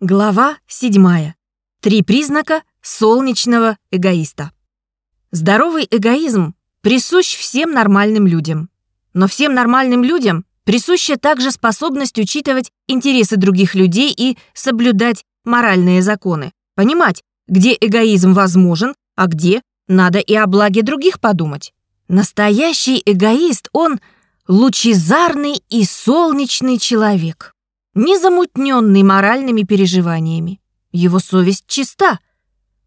Глава 7. Три признака солнечного эгоиста. Здоровый эгоизм присущ всем нормальным людям. Но всем нормальным людям присуща также способность учитывать интересы других людей и соблюдать моральные законы. Понимать, где эгоизм возможен, а где надо и о благе других подумать. Настоящий эгоист, он лучезарный и солнечный человек не замутненный моральными переживаниями. Его совесть чиста.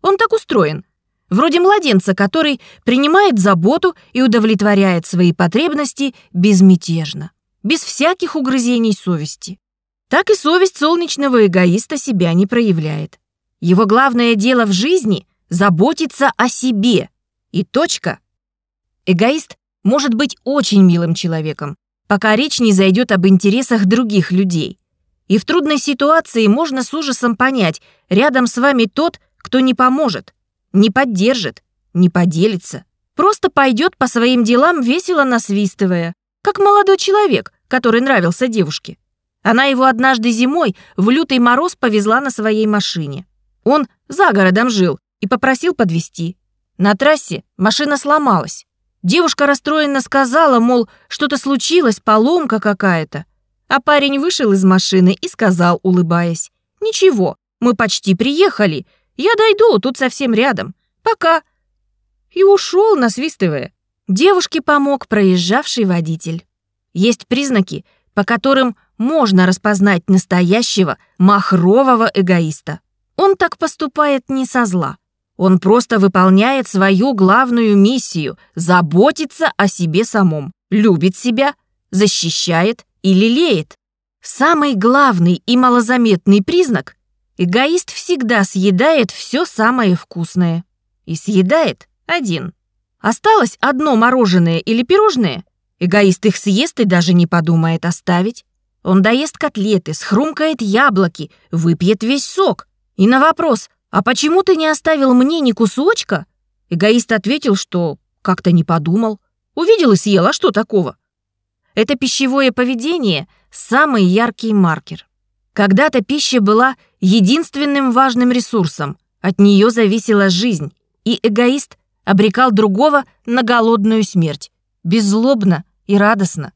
Он так устроен. Вроде младенца, который принимает заботу и удовлетворяет свои потребности безмятежно, без всяких угрызений совести. Так и совесть солнечного эгоиста себя не проявляет. Его главное дело в жизни — заботиться о себе. И точка. Эгоист может быть очень милым человеком, пока речь не зайдет об интересах других людей. И в трудной ситуации можно с ужасом понять, рядом с вами тот, кто не поможет, не поддержит, не поделится. Просто пойдет по своим делам, весело насвистывая, как молодой человек, который нравился девушке. Она его однажды зимой в лютый мороз повезла на своей машине. Он за городом жил и попросил подвезти. На трассе машина сломалась. Девушка расстроенно сказала, мол, что-то случилось, поломка какая-то. А парень вышел из машины и сказал, улыбаясь, «Ничего, мы почти приехали. Я дойду, тут совсем рядом. Пока». И ушел, насвистывая. Девушке помог проезжавший водитель. Есть признаки, по которым можно распознать настоящего махрового эгоиста. Он так поступает не со зла. Он просто выполняет свою главную миссию – заботиться о себе самом, любит себя, защищает и лелеет. Самый главный и малозаметный признак – эгоист всегда съедает все самое вкусное. И съедает один. Осталось одно мороженое или пирожное, эгоист их съест и даже не подумает оставить. Он доест котлеты, схрумкает яблоки, выпьет весь сок. И на вопрос «А почему ты не оставил мне ни кусочка?» Эгоист ответил, что как-то не подумал. Увидел и съел, а что такого? Это пищевое поведение – самый яркий маркер. Когда-то пища была единственным важным ресурсом, от нее зависела жизнь, и эгоист обрекал другого на голодную смерть, беззлобно и радостно.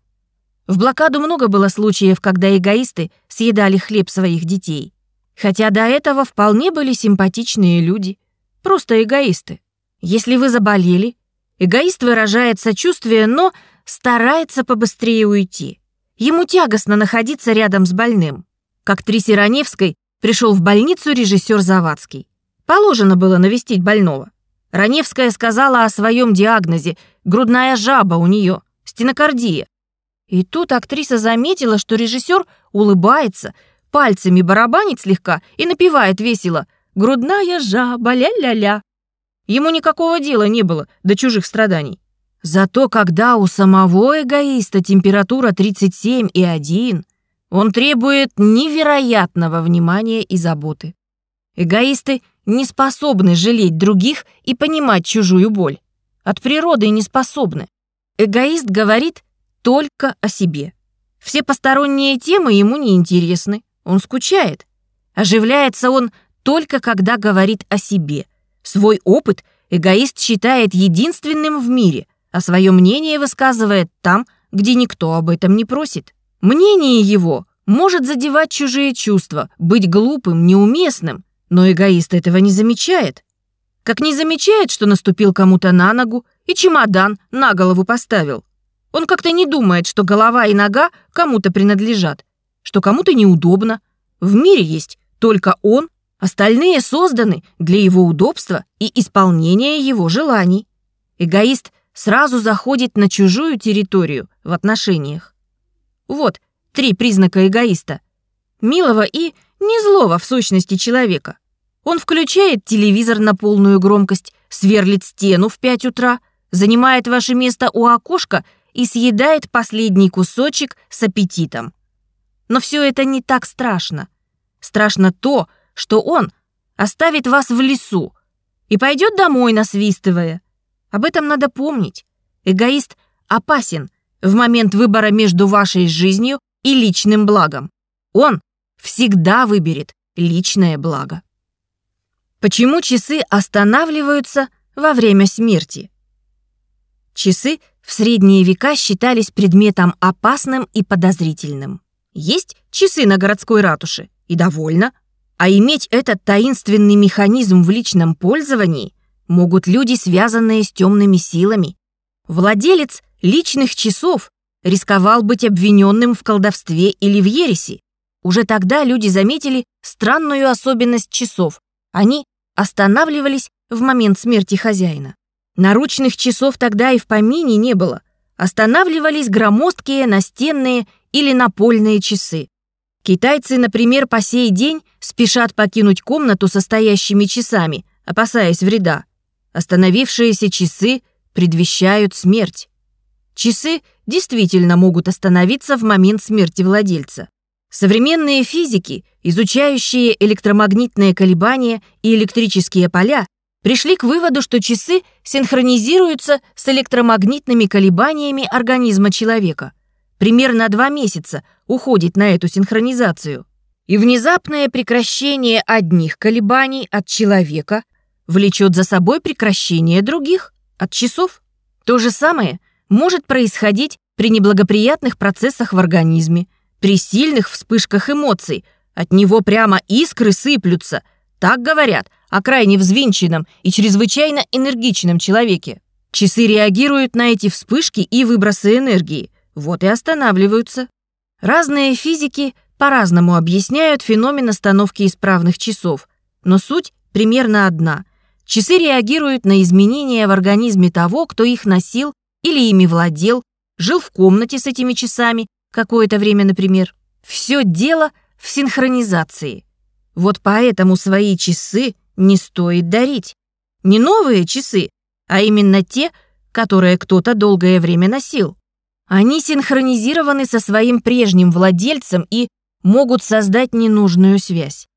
В блокаду много было случаев, когда эгоисты съедали хлеб своих детей. Хотя до этого вполне были симпатичные люди, просто эгоисты. Если вы заболели, эгоист выражает сочувствие, но старается побыстрее уйти. Ему тягостно находиться рядом с больным. К актрисе Раневской пришел в больницу режиссер Завадский. Положено было навестить больного. Раневская сказала о своем диагнозе «грудная жаба у нее, стенокардия». И тут актриса заметила, что режиссер улыбается, пальцами барабанит слегка и напевает весело «грудная жаба, ля-ля-ля». Ему никакого дела не было до чужих страданий. Зато когда у самого эгоиста температура 37,1, он требует невероятного внимания и заботы. Эгоисты не способны жалеть других и понимать чужую боль. От природы не способны. Эгоист говорит только о себе. Все посторонние темы ему не интересны. Он скучает. Оживляется он только когда говорит о себе. Свой опыт эгоист считает единственным в мире, а свое мнение высказывает там, где никто об этом не просит. Мнение его может задевать чужие чувства, быть глупым, неуместным, но эгоист этого не замечает. Как не замечает, что наступил кому-то на ногу и чемодан на голову поставил. Он как-то не думает, что голова и нога кому-то принадлежат, что кому-то неудобно. В мире есть только он, остальные созданы для его удобства и исполнения его желаний. Эгоист сразу заходит на чужую территорию в отношениях. Вот три признака эгоиста. Милого и не злого в сущности человека. Он включает телевизор на полную громкость, сверлит стену в 5 утра, занимает ваше место у окошка и съедает последний кусочек с аппетитом. Но все это не так страшно. Страшно то, что он оставит вас в лесу и пойдет домой, насвистывая – об этом надо помнить. Эгоист опасен в момент выбора между вашей жизнью и личным благом. Он всегда выберет личное благо. Почему часы останавливаются во время смерти? Часы в средние века считались предметом опасным и подозрительным. Есть часы на городской ратуше, и довольно. А иметь этот таинственный механизм в личном пользовании могут люди, связанные с темными силами. Владелец личных часов рисковал быть обвиненным в колдовстве или в ереси. Уже тогда люди заметили странную особенность часов. Они останавливались в момент смерти хозяина. Наручных часов тогда и в помине не было. Останавливались громоздкие настенные или напольные часы. Китайцы, например, по сей день спешат покинуть комнату со стоящими часами, опасаясь вреда. Остановившиеся часы предвещают смерть. Часы действительно могут остановиться в момент смерти владельца. Современные физики, изучающие электромагнитные колебания и электрические поля, пришли к выводу, что часы синхронизируются с электромагнитными колебаниями организма человека. Примерно два месяца уходит на эту синхронизацию. И внезапное прекращение одних колебаний от человека влечет за собой прекращение других от часов. То же самое может происходить при неблагоприятных процессах в организме – при сильных вспышках эмоций от него прямо искры сыплются. Так говорят о крайне взвинченном и чрезвычайно энергичном человеке. Часы реагируют на эти вспышки и выбросы энергии. Вот и останавливаются. Разные физики по-разному объясняют феномен остановки исправных часов. Но суть примерно одна. Часы реагируют на изменения в организме того, кто их носил или ими владел, жил в комнате с этими часами какое-то время, например. Все дело в синхронизации. Вот поэтому свои часы не стоит дарить. Не новые часы, а именно те, которые кто-то долгое время носил. Они синхронизированы со своим прежним владельцем и могут создать ненужную связь.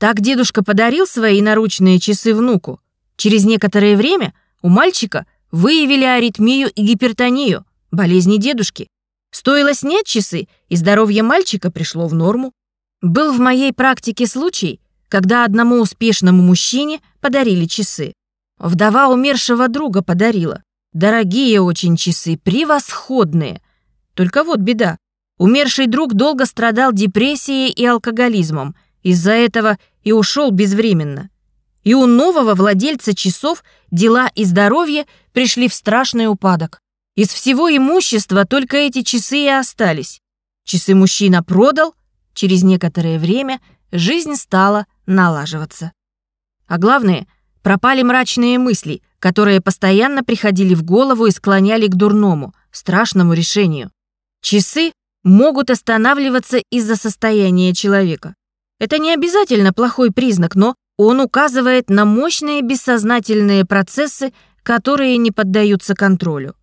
Так дедушка подарил свои наручные часы внуку. Через некоторое время у мальчика выявили аритмию и гипертонию, болезни дедушки. Стоило снять часы, и здоровье мальчика пришло в норму. Был в моей практике случай, когда одному успешному мужчине подарили часы. Вдова умершего друга подарила. Дорогие очень часы, превосходные. Только вот беда. Умерший друг долго страдал депрессией и алкоголизмом. Из-за этого и ушел безвременно. И у нового владельца часов дела и здоровье пришли в страшный упадок. Из всего имущества только эти часы и остались. Часы мужчина продал, через некоторое время жизнь стала налаживаться. А главное, пропали мрачные мысли, которые постоянно приходили в голову и склоняли к дурному, страшному решению. Часы могут останавливаться из-за состояния человека. Это не обязательно плохой признак, но он указывает на мощные бессознательные процессы, которые не поддаются контролю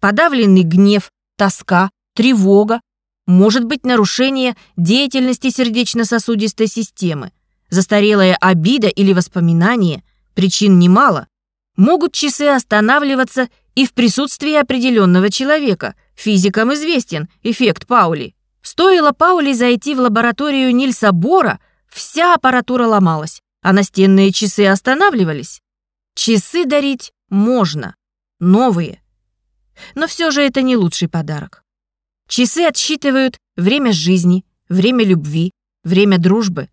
подавленный гнев, тоска, тревога, может быть нарушение деятельности сердечно-сосудистой системы, застарелая обида или воспоминание, причин немало. Могут часы останавливаться и в присутствии определенного человека. Физикам известен эффект Паули. Стоило Паули зайти в лабораторию Нильса Бора, вся аппаратура ломалась, а настенные часы останавливались. Часы дарить можно. Новые, но все же это не лучший подарок. Часы отсчитывают время жизни, время любви, время дружбы.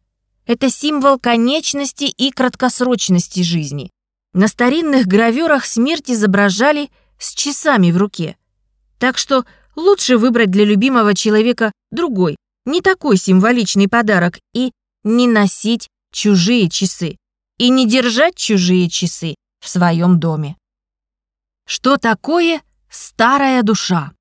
Это символ конечности и краткосрочности жизни. На старинных гравюрах смерть изображали с часами в руке. Так что лучше выбрать для любимого человека другой, не такой символичный подарок и не носить чужие часы, и не держать чужие часы в своем доме. Что такое Старая душа.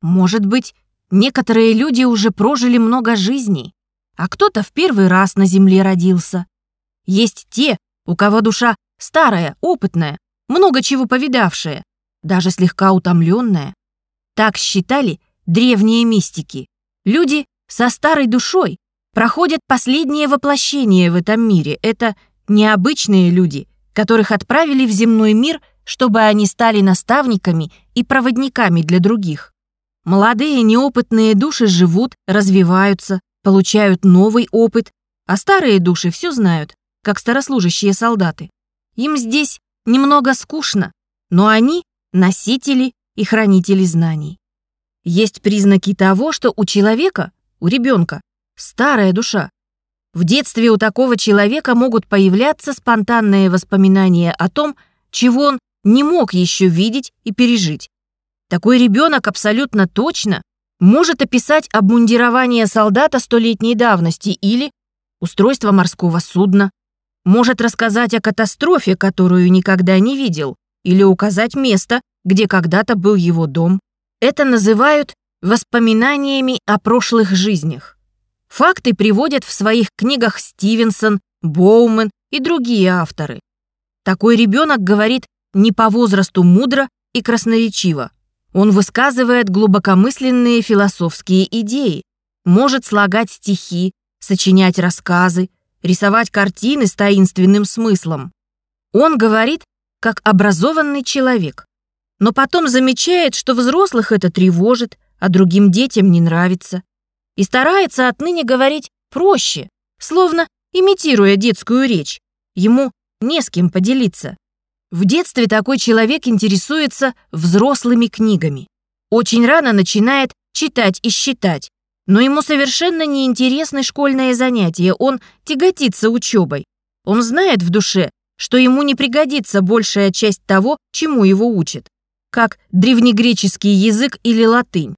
Может быть, некоторые люди уже прожили много жизней, а кто-то в первый раз на земле родился. Есть те, у кого душа старая, опытная, много чего повидавшая, даже слегка утомленная. Так считали древние мистики. Люди со старой душой проходят последнее воплощение в этом мире. Это необычные люди, которых отправили в земной мир – чтобы они стали наставниками и проводниками для других. Молодые неопытные души живут, развиваются, получают новый опыт А старые души все знают, как старослужащие солдаты. Им здесь немного скучно, но они — носители и хранители знаний. Есть признаки того, что у человека, у ребенка, старая душа. В детстве у такого человека могут появляться спонтанные воспоминания о том, чего он не мог еще видеть и пережить. Такой ребенок абсолютно точно может описать обмундирование солдата столетней давности или устройство морского судна, может рассказать о катастрофе, которую никогда не видел, или указать место, где когда-то был его дом. Это называют воспоминаниями о прошлых жизнях. Факты приводят в своих книгах Стивенсон, Боумен и другие авторы. Такой ребенок говорит не по возрасту мудро и красноречиво. Он высказывает глубокомысленные философские идеи, может слагать стихи, сочинять рассказы, рисовать картины с таинственным смыслом. Он говорит, как образованный человек, но потом замечает, что взрослых это тревожит, а другим детям не нравится, и старается отныне говорить проще, словно имитируя детскую речь. Ему не с кем поделиться. В детстве такой человек интересуется взрослыми книгами. Очень рано начинает читать и считать, но ему совершенно не интересны школьные занятия, он тяготится учебой. Он знает в душе, что ему не пригодится большая часть того, чему его учат, как древнегреческий язык или латынь.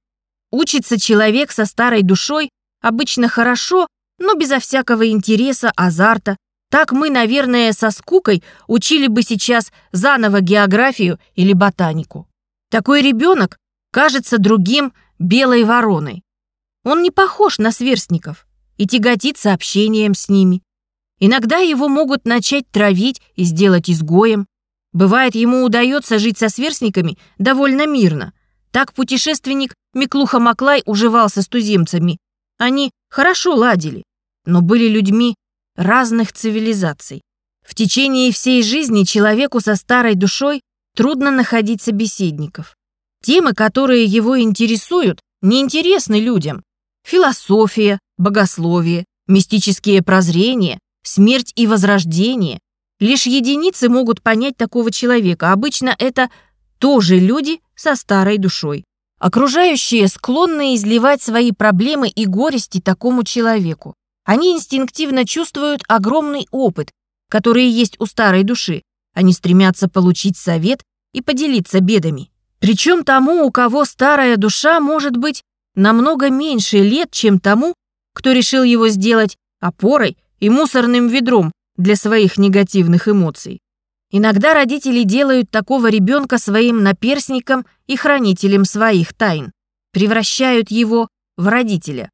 Учится человек со старой душой обычно хорошо, но безо всякого интереса, азарта. Так мы, наверное, со скукой учили бы сейчас заново географию или ботанику. Такой ребенок кажется другим белой вороной. Он не похож на сверстников и тяготится общением с ними. Иногда его могут начать травить и сделать изгоем. Бывает, ему удается жить со сверстниками довольно мирно. Так путешественник Миклуха Маклай уживался с туземцами. Они хорошо ладили, но были людьми разных цивилизаций. В течение всей жизни человеку со старой душой трудно находить собеседников. Темы, которые его интересуют, неинтересны людям философия, богословие, мистические прозрения, смерть и возрождение. Лишь единицы могут понять такого человека. Обычно это тоже люди со старой душой. Окружающие склонны изливать свои проблемы и горести такому человеку. Они инстинктивно чувствуют огромный опыт, который есть у старой души. Они стремятся получить совет и поделиться бедами. Причем тому, у кого старая душа может быть намного меньше лет, чем тому, кто решил его сделать опорой и мусорным ведром для своих негативных эмоций. Иногда родители делают такого ребенка своим наперсником и хранителем своих тайн, превращают его в родителя.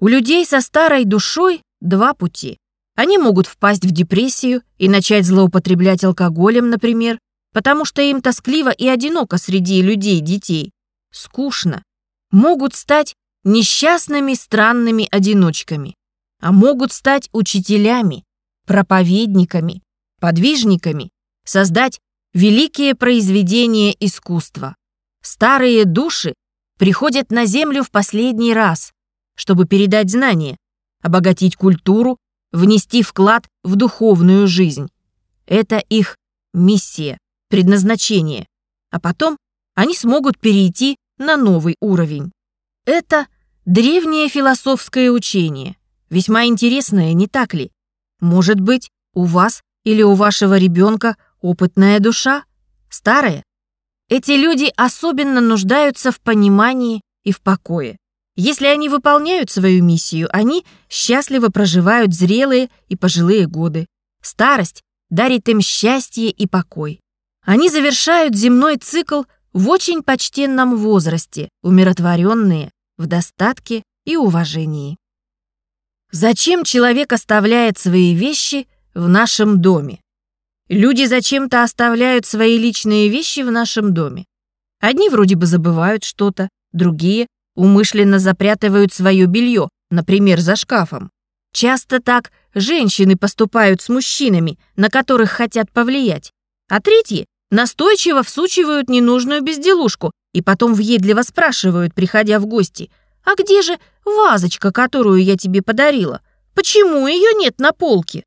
У людей со старой душой два пути. Они могут впасть в депрессию и начать злоупотреблять алкоголем, например, потому что им тоскливо и одиноко среди людей-детей. Скучно, могут стать несчастными странными одиночками, а могут стать учителями, проповедниками, подвижниками, создать великие произведения искусства. Старые души приходят на Землю в последний раз, чтобы передать знания, обогатить культуру, внести вклад в духовную жизнь. Это их миссия, предназначение. А потом они смогут перейти на новый уровень. Это древнее философское учение, весьма интересное, не так ли? Может быть, у вас или у вашего ребенка опытная душа, старая? Эти люди особенно нуждаются в понимании и в покое. Если они выполняют свою миссию, они счастливо проживают зрелые и пожилые годы. Старость дарит им счастье и покой. Они завершают земной цикл в очень почтенном возрасте, умиротворенные, в достатке и уважении. Зачем человек оставляет свои вещи в нашем доме? Люди зачем-то оставляют свои личные вещи в нашем доме. Одни вроде бы забывают что-то, другие умышленно запрятывают свое белье, например, за шкафом. Часто так женщины поступают с мужчинами, на которых хотят повлиять, а третьи Настойчиво всучивают ненужную безделушку и потом въедливо спрашивают, приходя в гости, «А где же вазочка, которую я тебе подарила? Почему ее нет на полке?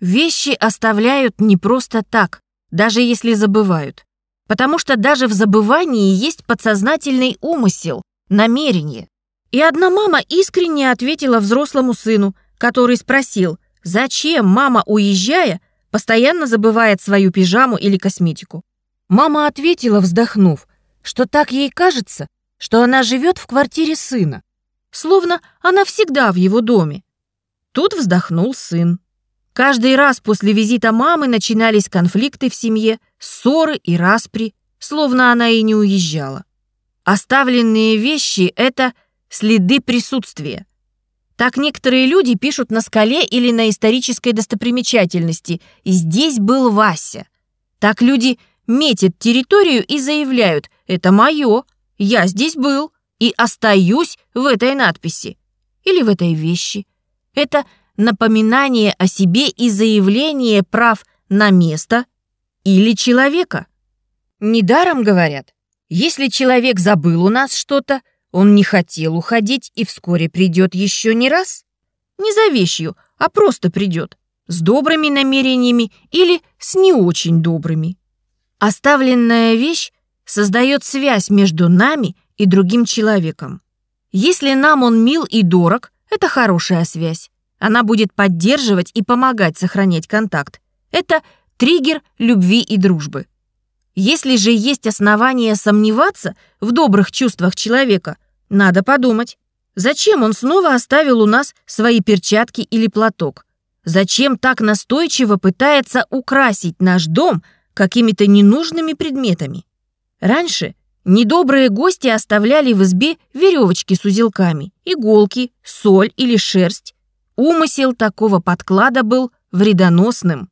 Вещи оставляют не просто так, даже если забывают. Потому что даже в забывании есть подсознательный умысел, намерение. И одна мама искренне ответила взрослому сыну, который спросил, зачем мама, уезжая, постоянно забывает свою пижаму или косметику. Мама ответила, вздохнув, что так ей кажется, что она живет в квартире сына, словно она всегда в его доме. Тут вздохнул сын. Каждый раз после визита мамы начинались конфликты в семье, ссоры и распри, словно она и не уезжала. Оставленные вещи — это следы присутствия. Так некоторые люди пишут на скале или на исторической достопримечательности «Здесь был Вася». Так люди метят территорию и заявляют «Это мое, я здесь был и остаюсь в этой надписи» или в этой вещи. Это напоминание о себе и заявление прав на место или человека. Недаром говорят, если человек забыл у нас что-то, он не хотел уходить и вскоре придет еще не раз. Не за вещью, а просто придет. С добрыми намерениями или с не очень добрыми. Оставленная вещь создает связь между нами и другим человеком. Если нам он мил и дорог, это хорошая связь. Она будет поддерживать и помогать сохранять контакт. Это триггер любви и дружбы. Если же есть основания сомневаться в добрых чувствах человека, надо подумать, зачем он снова оставил у нас свои перчатки или платок? Зачем так настойчиво пытается украсить наш дом какими-то ненужными предметами? Раньше недобрые гости оставляли в избе веревочки с узелками, иголки, соль или шерсть. Умысел такого подклада был вредоносным.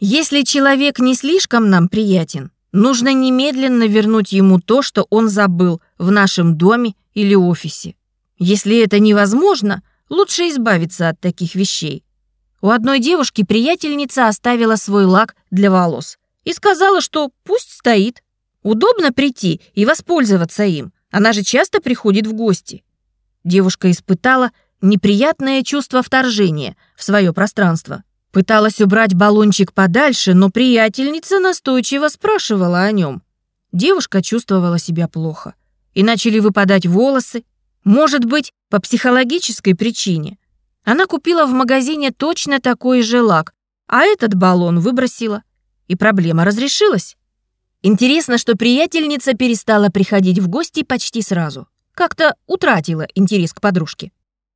Если человек не слишком нам приятен, Нужно немедленно вернуть ему то, что он забыл в нашем доме или офисе. Если это невозможно, лучше избавиться от таких вещей. У одной девушки приятельница оставила свой лак для волос и сказала, что пусть стоит. Удобно прийти и воспользоваться им. Она же часто приходит в гости. Девушка испытала неприятное чувство вторжения в свое пространство. Пыталась убрать баллончик подальше, но приятельница настойчиво спрашивала о нем. Девушка чувствовала себя плохо. И начали выпадать волосы. Может быть, по психологической причине. Она купила в магазине точно такой же лак, а этот баллон выбросила. И проблема разрешилась. Интересно, что приятельница перестала приходить в гости почти сразу. Как-то утратила интерес к подружке.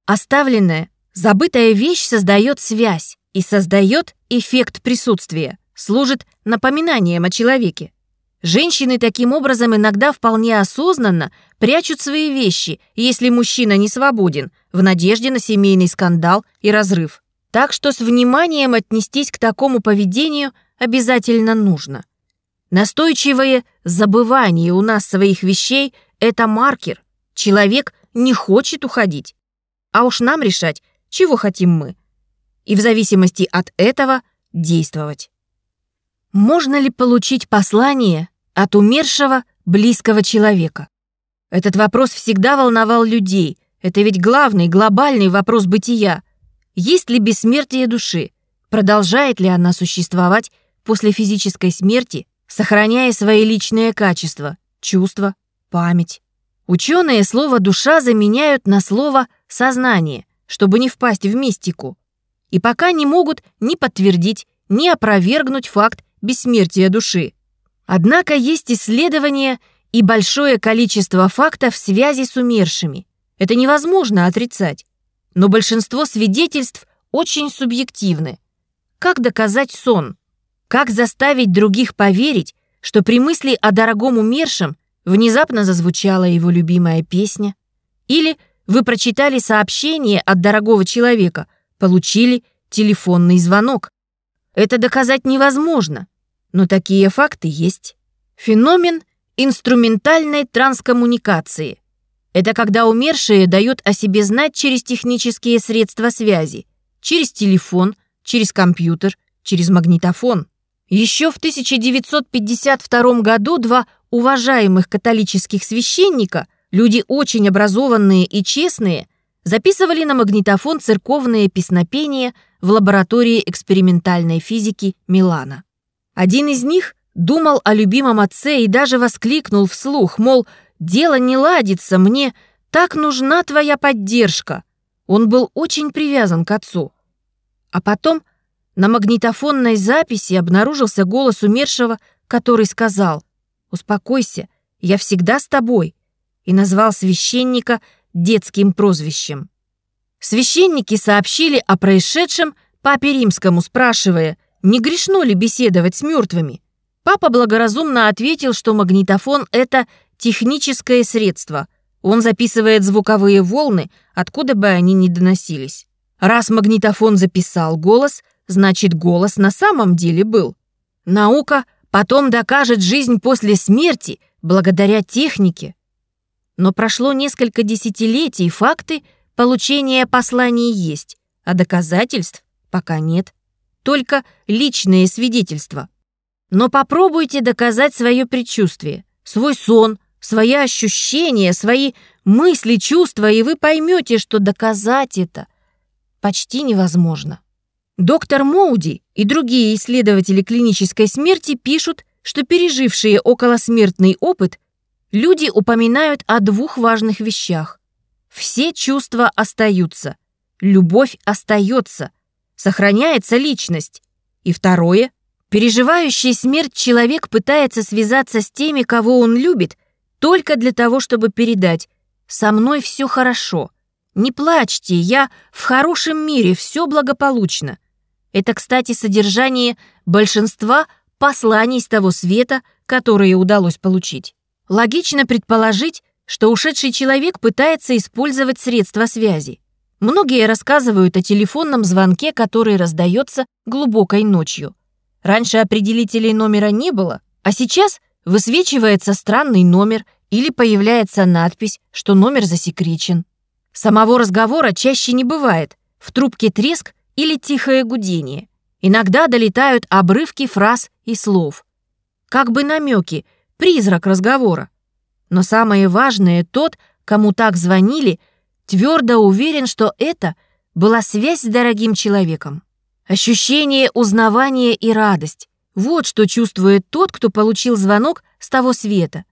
Оставленная, забытая вещь создает связь и создает эффект присутствия, служит напоминанием о человеке. Женщины таким образом иногда вполне осознанно прячут свои вещи, если мужчина не свободен, в надежде на семейный скандал и разрыв. Так что с вниманием отнестись к такому поведению обязательно нужно. Настойчивое забывание у нас своих вещей – это маркер. Человек не хочет уходить. А уж нам решать, чего хотим мы – и в зависимости от этого действовать. Можно ли получить послание от умершего близкого человека? Этот вопрос всегда волновал людей. Это ведь главный, глобальный вопрос бытия. Есть ли бессмертие души? Продолжает ли она существовать после физической смерти, сохраняя свои личные качества, чувства, память? Ученые слово «душа» заменяют на слово «сознание», чтобы не впасть в мистику и пока не могут ни подтвердить, ни опровергнуть факт бессмертия души. Однако есть исследования и большое количество фактов в связи с умершими. Это невозможно отрицать. Но большинство свидетельств очень субъективны. Как доказать сон? Как заставить других поверить, что при мысли о дорогом умершем внезапно зазвучала его любимая песня? Или вы прочитали сообщение от дорогого человека – получили телефонный звонок. Это доказать невозможно, но такие факты есть. Феномен инструментальной транскоммуникации. Это когда умершие дают о себе знать через технические средства связи, через телефон, через компьютер, через магнитофон. Еще в 1952 году два уважаемых католических священника, люди очень образованные и честные, записывали на магнитофон церковные песнопения в лаборатории экспериментальной физики Милана. Один из них думал о любимом отце и даже воскликнул вслух, мол, дело не ладится, мне так нужна твоя поддержка. Он был очень привязан к отцу. А потом на магнитофонной записи обнаружился голос умершего, который сказал «Успокойся, я всегда с тобой» и назвал священника детским прозвищем. Священники сообщили о происшедшем папе римскому, спрашивая, не грешно ли беседовать с мертвыми. Папа благоразумно ответил, что магнитофон — это техническое средство. Он записывает звуковые волны, откуда бы они ни доносились. Раз магнитофон записал голос, значит, голос на самом деле был. Наука потом докажет жизнь после смерти благодаря технике. Но прошло несколько десятилетий, факты получения посланий есть, а доказательств пока нет. Только личные свидетельства. Но попробуйте доказать свое предчувствие, свой сон, свои ощущения, свои мысли, чувства, и вы поймете, что доказать это почти невозможно. Доктор Моуди и другие исследователи клинической смерти пишут, что пережившие околосмертный опыт люди упоминают о двух важных вещах. Все чувства остаются, любовь остается, сохраняется личность. И второе, переживающий смерть человек пытается связаться с теми, кого он любит, только для того, чтобы передать «со мной все хорошо», «не плачьте, я в хорошем мире, все благополучно». Это, кстати, содержание большинства посланий с того света, которые удалось получить. Логично предположить, что ушедший человек пытается использовать средства связи. Многие рассказывают о телефонном звонке, который раздается глубокой ночью. Раньше определителей номера не было, а сейчас высвечивается странный номер или появляется надпись, что номер засекречен. Самого разговора чаще не бывает. В трубке треск или тихое гудение. Иногда долетают обрывки фраз и слов. Как бы намеки – призрак разговора. Но самое важное, тот, кому так звонили, твердо уверен, что это была связь с дорогим человеком. Ощущение узнавания и радость. Вот что чувствует тот, кто получил звонок с того света.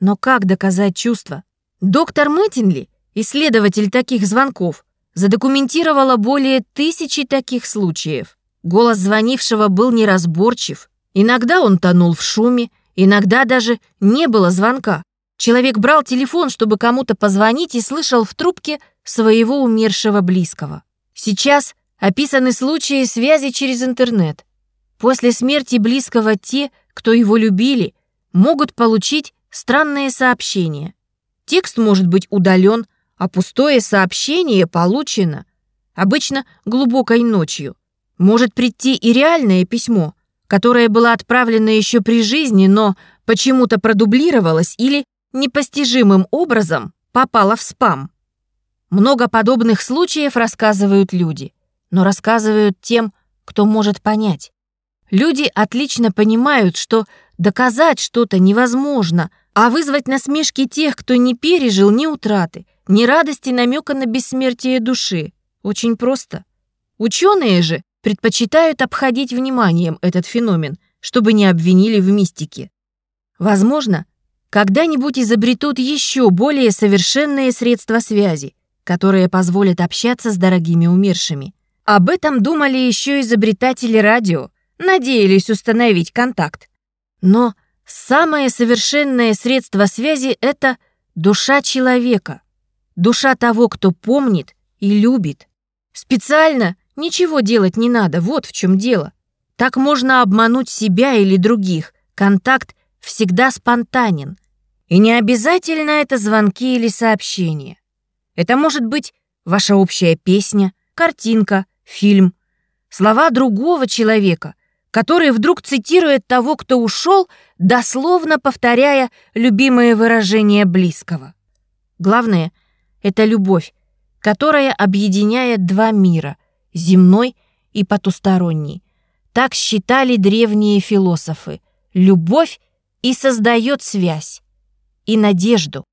Но как доказать чувство? Доктор Мэттинли, исследователь таких звонков, задокументировала более тысячи таких случаев. Голос звонившего был неразборчив. Иногда он тонул в шуме, Иногда даже не было звонка. Человек брал телефон, чтобы кому-то позвонить, и слышал в трубке своего умершего близкого. Сейчас описаны случаи связи через интернет. После смерти близкого те, кто его любили, могут получить странные сообщения. Текст может быть удален, а пустое сообщение получено. Обычно глубокой ночью. Может прийти и реальное письмо – которая была отправлена еще при жизни, но почему-то продублировалась или непостижимым образом попала в спам. Много подобных случаев рассказывают люди, но рассказывают тем, кто может понять. Люди отлично понимают, что доказать что-то невозможно, а вызвать насмешки тех, кто не пережил ни утраты, ни радости намека на бессмертие души, очень просто. Ученые же предпочитают обходить вниманием этот феномен, чтобы не обвинили в мистике. Возможно, когда-нибудь изобретут еще более совершенные средства связи, которые позволят общаться с дорогими умершими. Об этом думали еще изобретатели радио, надеялись установить контакт. Но самое совершенное средство связи — это душа человека, душа того, кто помнит и любит. Специально Ничего делать не надо, вот в чем дело. Так можно обмануть себя или других. Контакт всегда спонтанен. И не обязательно это звонки или сообщения. Это может быть ваша общая песня, картинка, фильм, слова другого человека, который вдруг цитирует того, кто ушел, дословно повторяя любимые выражения близкого. Главное — это любовь, которая объединяет два мира — земной и потусторонний. Так считали древние философы. Любовь и создает связь, и надежду.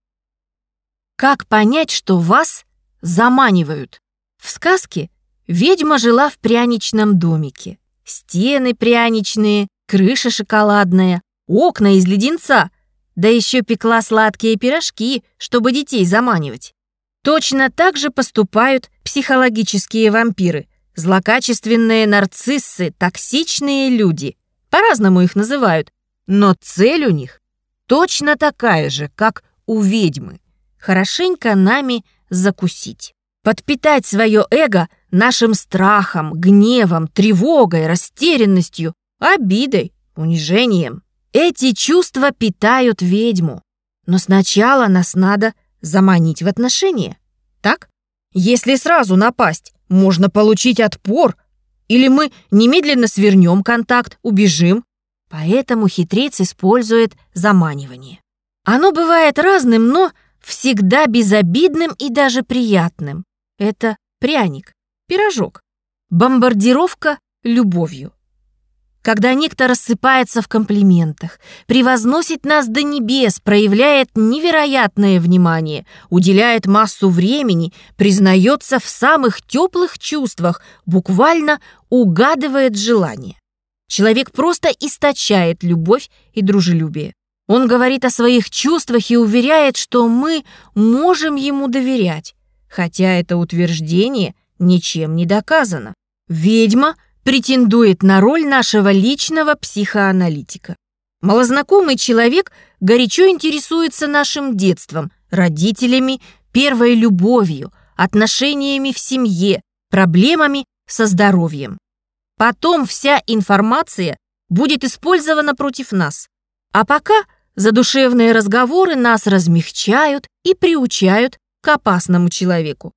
Как понять, что вас заманивают. В сказке ведьма жила в пряничном домике. Стены пряничные, крыша шоколадная, окна из леденца, да еще пекла сладкие пирожки, чтобы детей заманивать. Точно так же поступают психологические вампиры, злокачественные нарциссы, токсичные люди. По-разному их называют, но цель у них точно такая же, как у ведьмы. Хорошенько нами закусить. Подпитать свое эго нашим страхом, гневом, тревогой, растерянностью, обидой, унижением. Эти чувства питают ведьму. Но сначала нас надо заманить в отношения. Так? Если сразу напасть, можно получить отпор. Или мы немедленно свернем контакт, убежим. Поэтому хитрец использует заманивание. Оно бывает разным, но всегда безобидным и даже приятным. Это пряник, пирожок, бомбардировка любовью когда некто рассыпается в комплиментах, превозносит нас до небес, проявляет невероятное внимание, уделяет массу времени, признается в самых теплых чувствах, буквально угадывает желание. Человек просто источает любовь и дружелюбие. Он говорит о своих чувствах и уверяет, что мы можем ему доверять, хотя это утверждение ничем не доказано. Ведьма – претендует на роль нашего личного психоаналитика. Малознакомый человек горячо интересуется нашим детством, родителями, первой любовью, отношениями в семье, проблемами со здоровьем. Потом вся информация будет использована против нас. А пока задушевные разговоры нас размягчают и приучают к опасному человеку.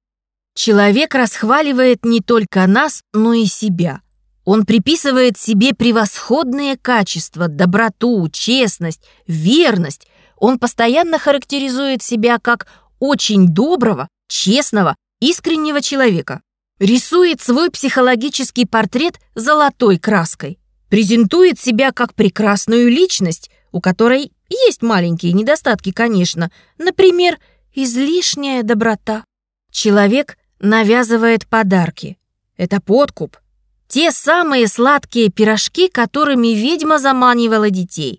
Человек расхваливает не только нас, но и себя. Он приписывает себе превосходные качества, доброту, честность, верность. Он постоянно характеризует себя как очень доброго, честного, искреннего человека. Рисует свой психологический портрет золотой краской. Презентует себя как прекрасную личность, у которой есть маленькие недостатки, конечно. Например, излишняя доброта. Человек навязывает подарки. Это подкуп, те самые сладкие пирожки, которыми ведьма заманивала детей.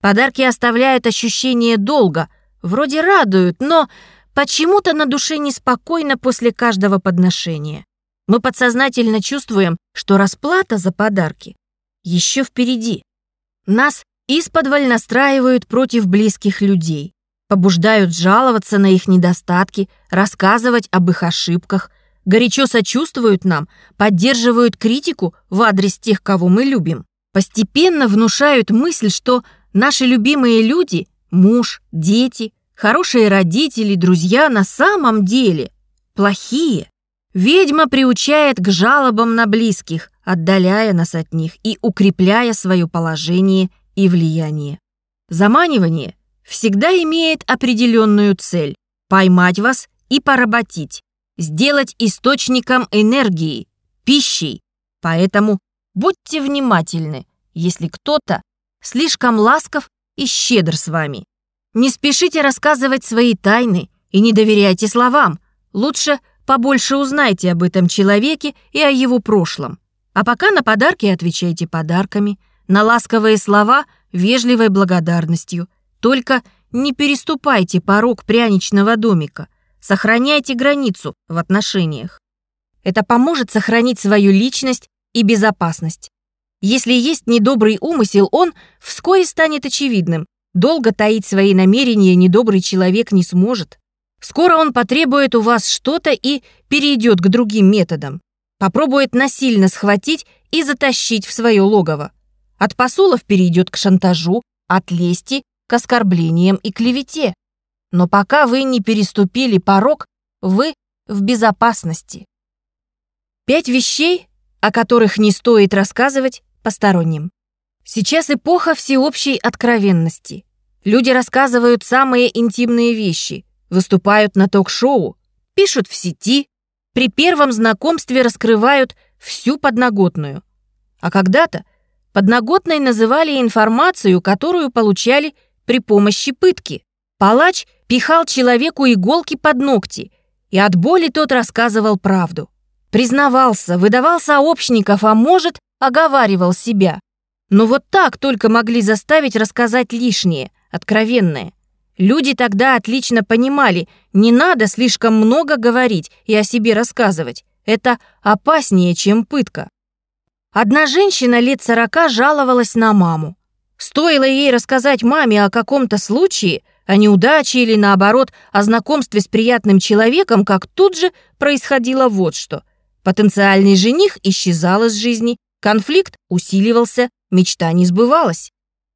Подарки оставляют ощущение долга, вроде радуют, но почему-то на душе неспокойно после каждого подношения. Мы подсознательно чувствуем, что расплата за подарки еще впереди. Нас исподволь настраивают против близких людей, побуждают жаловаться на их недостатки, рассказывать об их ошибках, горячо сочувствуют нам, поддерживают критику в адрес тех, кого мы любим. Постепенно внушают мысль, что наши любимые люди, муж, дети, хорошие родители, друзья на самом деле плохие. Ведьма приучает к жалобам на близких, отдаляя нас от них и укрепляя свое положение и влияние. Заманивание всегда имеет определенную цель – поймать вас и поработить сделать источником энергии, пищей. Поэтому будьте внимательны, если кто-то слишком ласков и щедр с вами. Не спешите рассказывать свои тайны и не доверяйте словам. Лучше побольше узнайте об этом человеке и о его прошлом. А пока на подарки отвечайте подарками, на ласковые слова – вежливой благодарностью. Только не переступайте порог пряничного домика – Сохраняйте границу в отношениях. Это поможет сохранить свою личность и безопасность. Если есть недобрый умысел, он вскоре станет очевидным. Долго таить свои намерения недобрый человек не сможет. Скоро он потребует у вас что-то и перейдет к другим методам. Попробует насильно схватить и затащить в свое логово. От посулов перейдет к шантажу, от лести к оскорблениям и клевете. Но пока вы не переступили порог, вы в безопасности. Пять вещей, о которых не стоит рассказывать посторонним. Сейчас эпоха всеобщей откровенности. Люди рассказывают самые интимные вещи, выступают на ток-шоу, пишут в сети, при первом знакомстве раскрывают всю подноготную. А когда-то подноготной называли информацию, которую получали при помощи пытки. Палач пихал человеку иголки под ногти И от боли тот рассказывал правду. Признавался, выдавал сообщников, а может, оговаривал себя. Но вот так только могли заставить рассказать лишнее, откровенное. Люди тогда отлично понимали, не надо слишком много говорить и о себе рассказывать. Это опаснее, чем пытка. Одна женщина лет сорока жаловалась на маму. Стоило ей рассказать маме о каком-то случае, о неудаче или, наоборот, о знакомстве с приятным человеком, как тут же происходило вот что. Потенциальный жених исчезал из жизни, конфликт усиливался, мечта не сбывалась.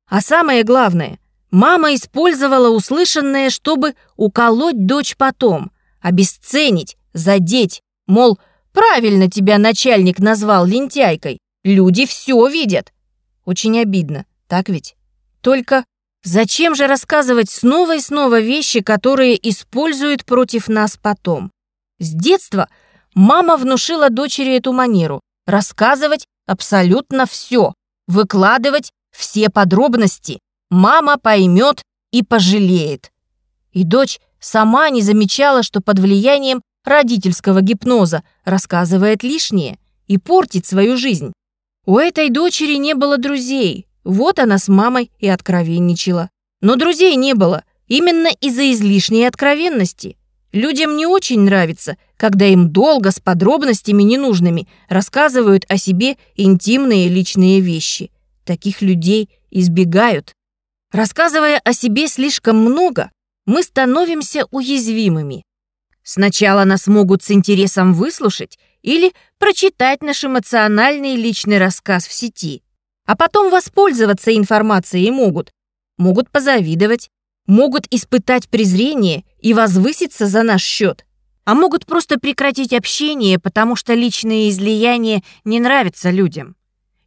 А самое главное, мама использовала услышанное, чтобы уколоть дочь потом, обесценить, задеть, мол, правильно тебя начальник назвал лентяйкой, люди все видят. Очень обидно. Так ведь? Только зачем же рассказывать снова и снова вещи, которые используют против нас потом? С детства мама внушила дочери эту манеру – рассказывать абсолютно все, выкладывать все подробности. Мама поймет и пожалеет. И дочь сама не замечала, что под влиянием родительского гипноза рассказывает лишнее и портит свою жизнь. У этой дочери не было друзей, вот она с мамой и откровенничала. Но друзей не было, именно из-за излишней откровенности. Людям не очень нравится, когда им долго с подробностями ненужными рассказывают о себе интимные личные вещи. Таких людей избегают. Рассказывая о себе слишком много, мы становимся уязвимыми. Сначала нас могут с интересом выслушать или прочитать наш эмоциональный личный рассказ в сети – а потом воспользоваться информацией могут. Могут позавидовать, могут испытать презрение и возвыситься за наш счет. А могут просто прекратить общение, потому что личные излияния не нравятся людям.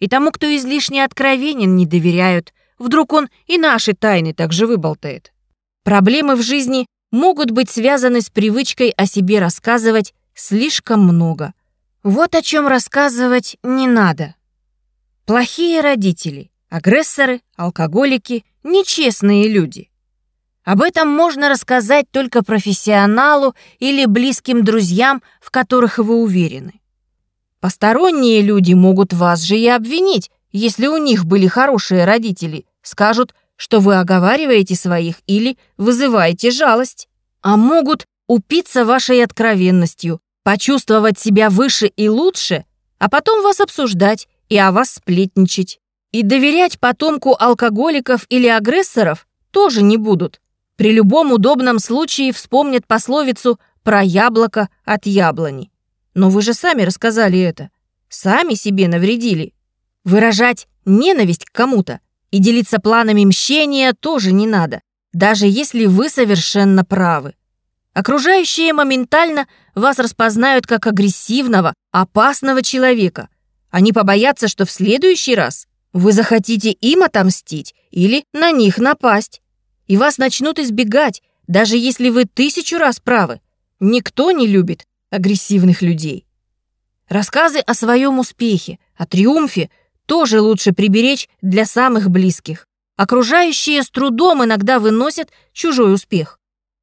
И тому, кто излишне откровенен, не доверяют. Вдруг он и наши тайны также выболтает. Проблемы в жизни могут быть связаны с привычкой о себе рассказывать слишком много. Вот о чем рассказывать не надо. Плохие родители, агрессоры, алкоголики, нечестные люди. Об этом можно рассказать только профессионалу или близким друзьям, в которых вы уверены. Посторонние люди могут вас же и обвинить, если у них были хорошие родители, скажут, что вы оговариваете своих или вызываете жалость. А могут упиться вашей откровенностью, почувствовать себя выше и лучше, а потом вас обсуждать и о вас сплетничать. И доверять потомку алкоголиков или агрессоров тоже не будут. При любом удобном случае вспомнят пословицу про яблоко от яблони. Но вы же сами рассказали это. Сами себе навредили. Выражать ненависть к кому-то и делиться планами мщения тоже не надо, даже если вы совершенно правы. Окружающие моментально вас распознают как агрессивного, опасного человека, они побоятся, что в следующий раз вы захотите им отомстить или на них напасть. И вас начнут избегать, даже если вы тысячу раз правы. Никто не любит агрессивных людей. Рассказы о своем успехе, о триумфе тоже лучше приберечь для самых близких. Окружающие с трудом иногда выносят чужой успех.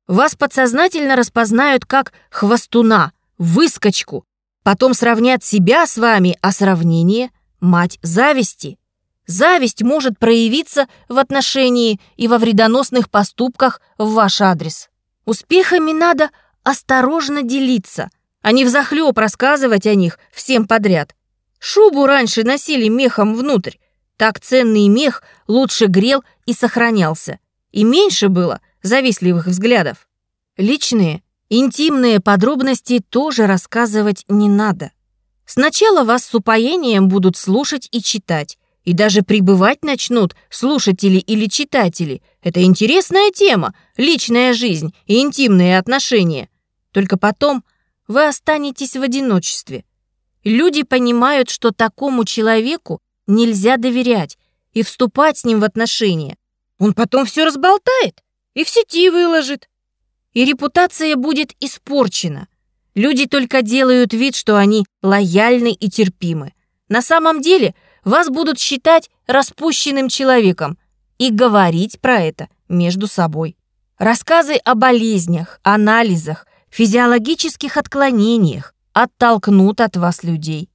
Вас подсознательно распознают как хвостуна, выскочку, Потом сравнят себя с вами, а сравнение – мать зависти. Зависть может проявиться в отношении и во вредоносных поступках в ваш адрес. Успехами надо осторожно делиться, а не взахлёб рассказывать о них всем подряд. Шубу раньше носили мехом внутрь. Так ценный мех лучше грел и сохранялся. И меньше было завистливых взглядов. Личные – Интимные подробности тоже рассказывать не надо. Сначала вас с упоением будут слушать и читать, и даже прибывать начнут слушатели или читатели. Это интересная тема, личная жизнь и интимные отношения. Только потом вы останетесь в одиночестве. Люди понимают, что такому человеку нельзя доверять и вступать с ним в отношения. Он потом все разболтает и в сети выложит и репутация будет испорчена. Люди только делают вид, что они лояльны и терпимы. На самом деле вас будут считать распущенным человеком и говорить про это между собой. Рассказы о болезнях, анализах, физиологических отклонениях, оттолкнут от вас людей.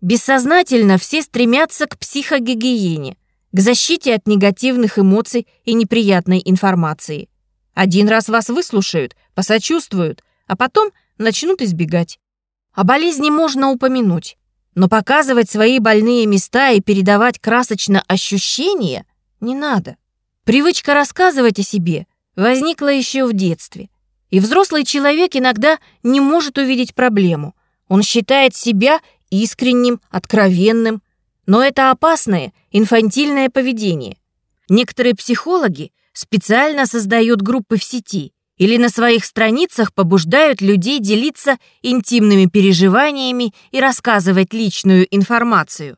Бессознательно все стремятся к психогигиене, к защите от негативных эмоций и неприятной информации. Один раз вас выслушают, посочувствуют, а потом начнут избегать. О болезни можно упомянуть, но показывать свои больные места и передавать красочно ощущения не надо. Привычка рассказывать о себе возникла еще в детстве. И взрослый человек иногда не может увидеть проблему. Он считает себя искренним, откровенным, но это опасное, инфантильное поведение. Некоторые психологи специально создают группы в сети или на своих страницах побуждают людей делиться интимными переживаниями и рассказывать личную информацию.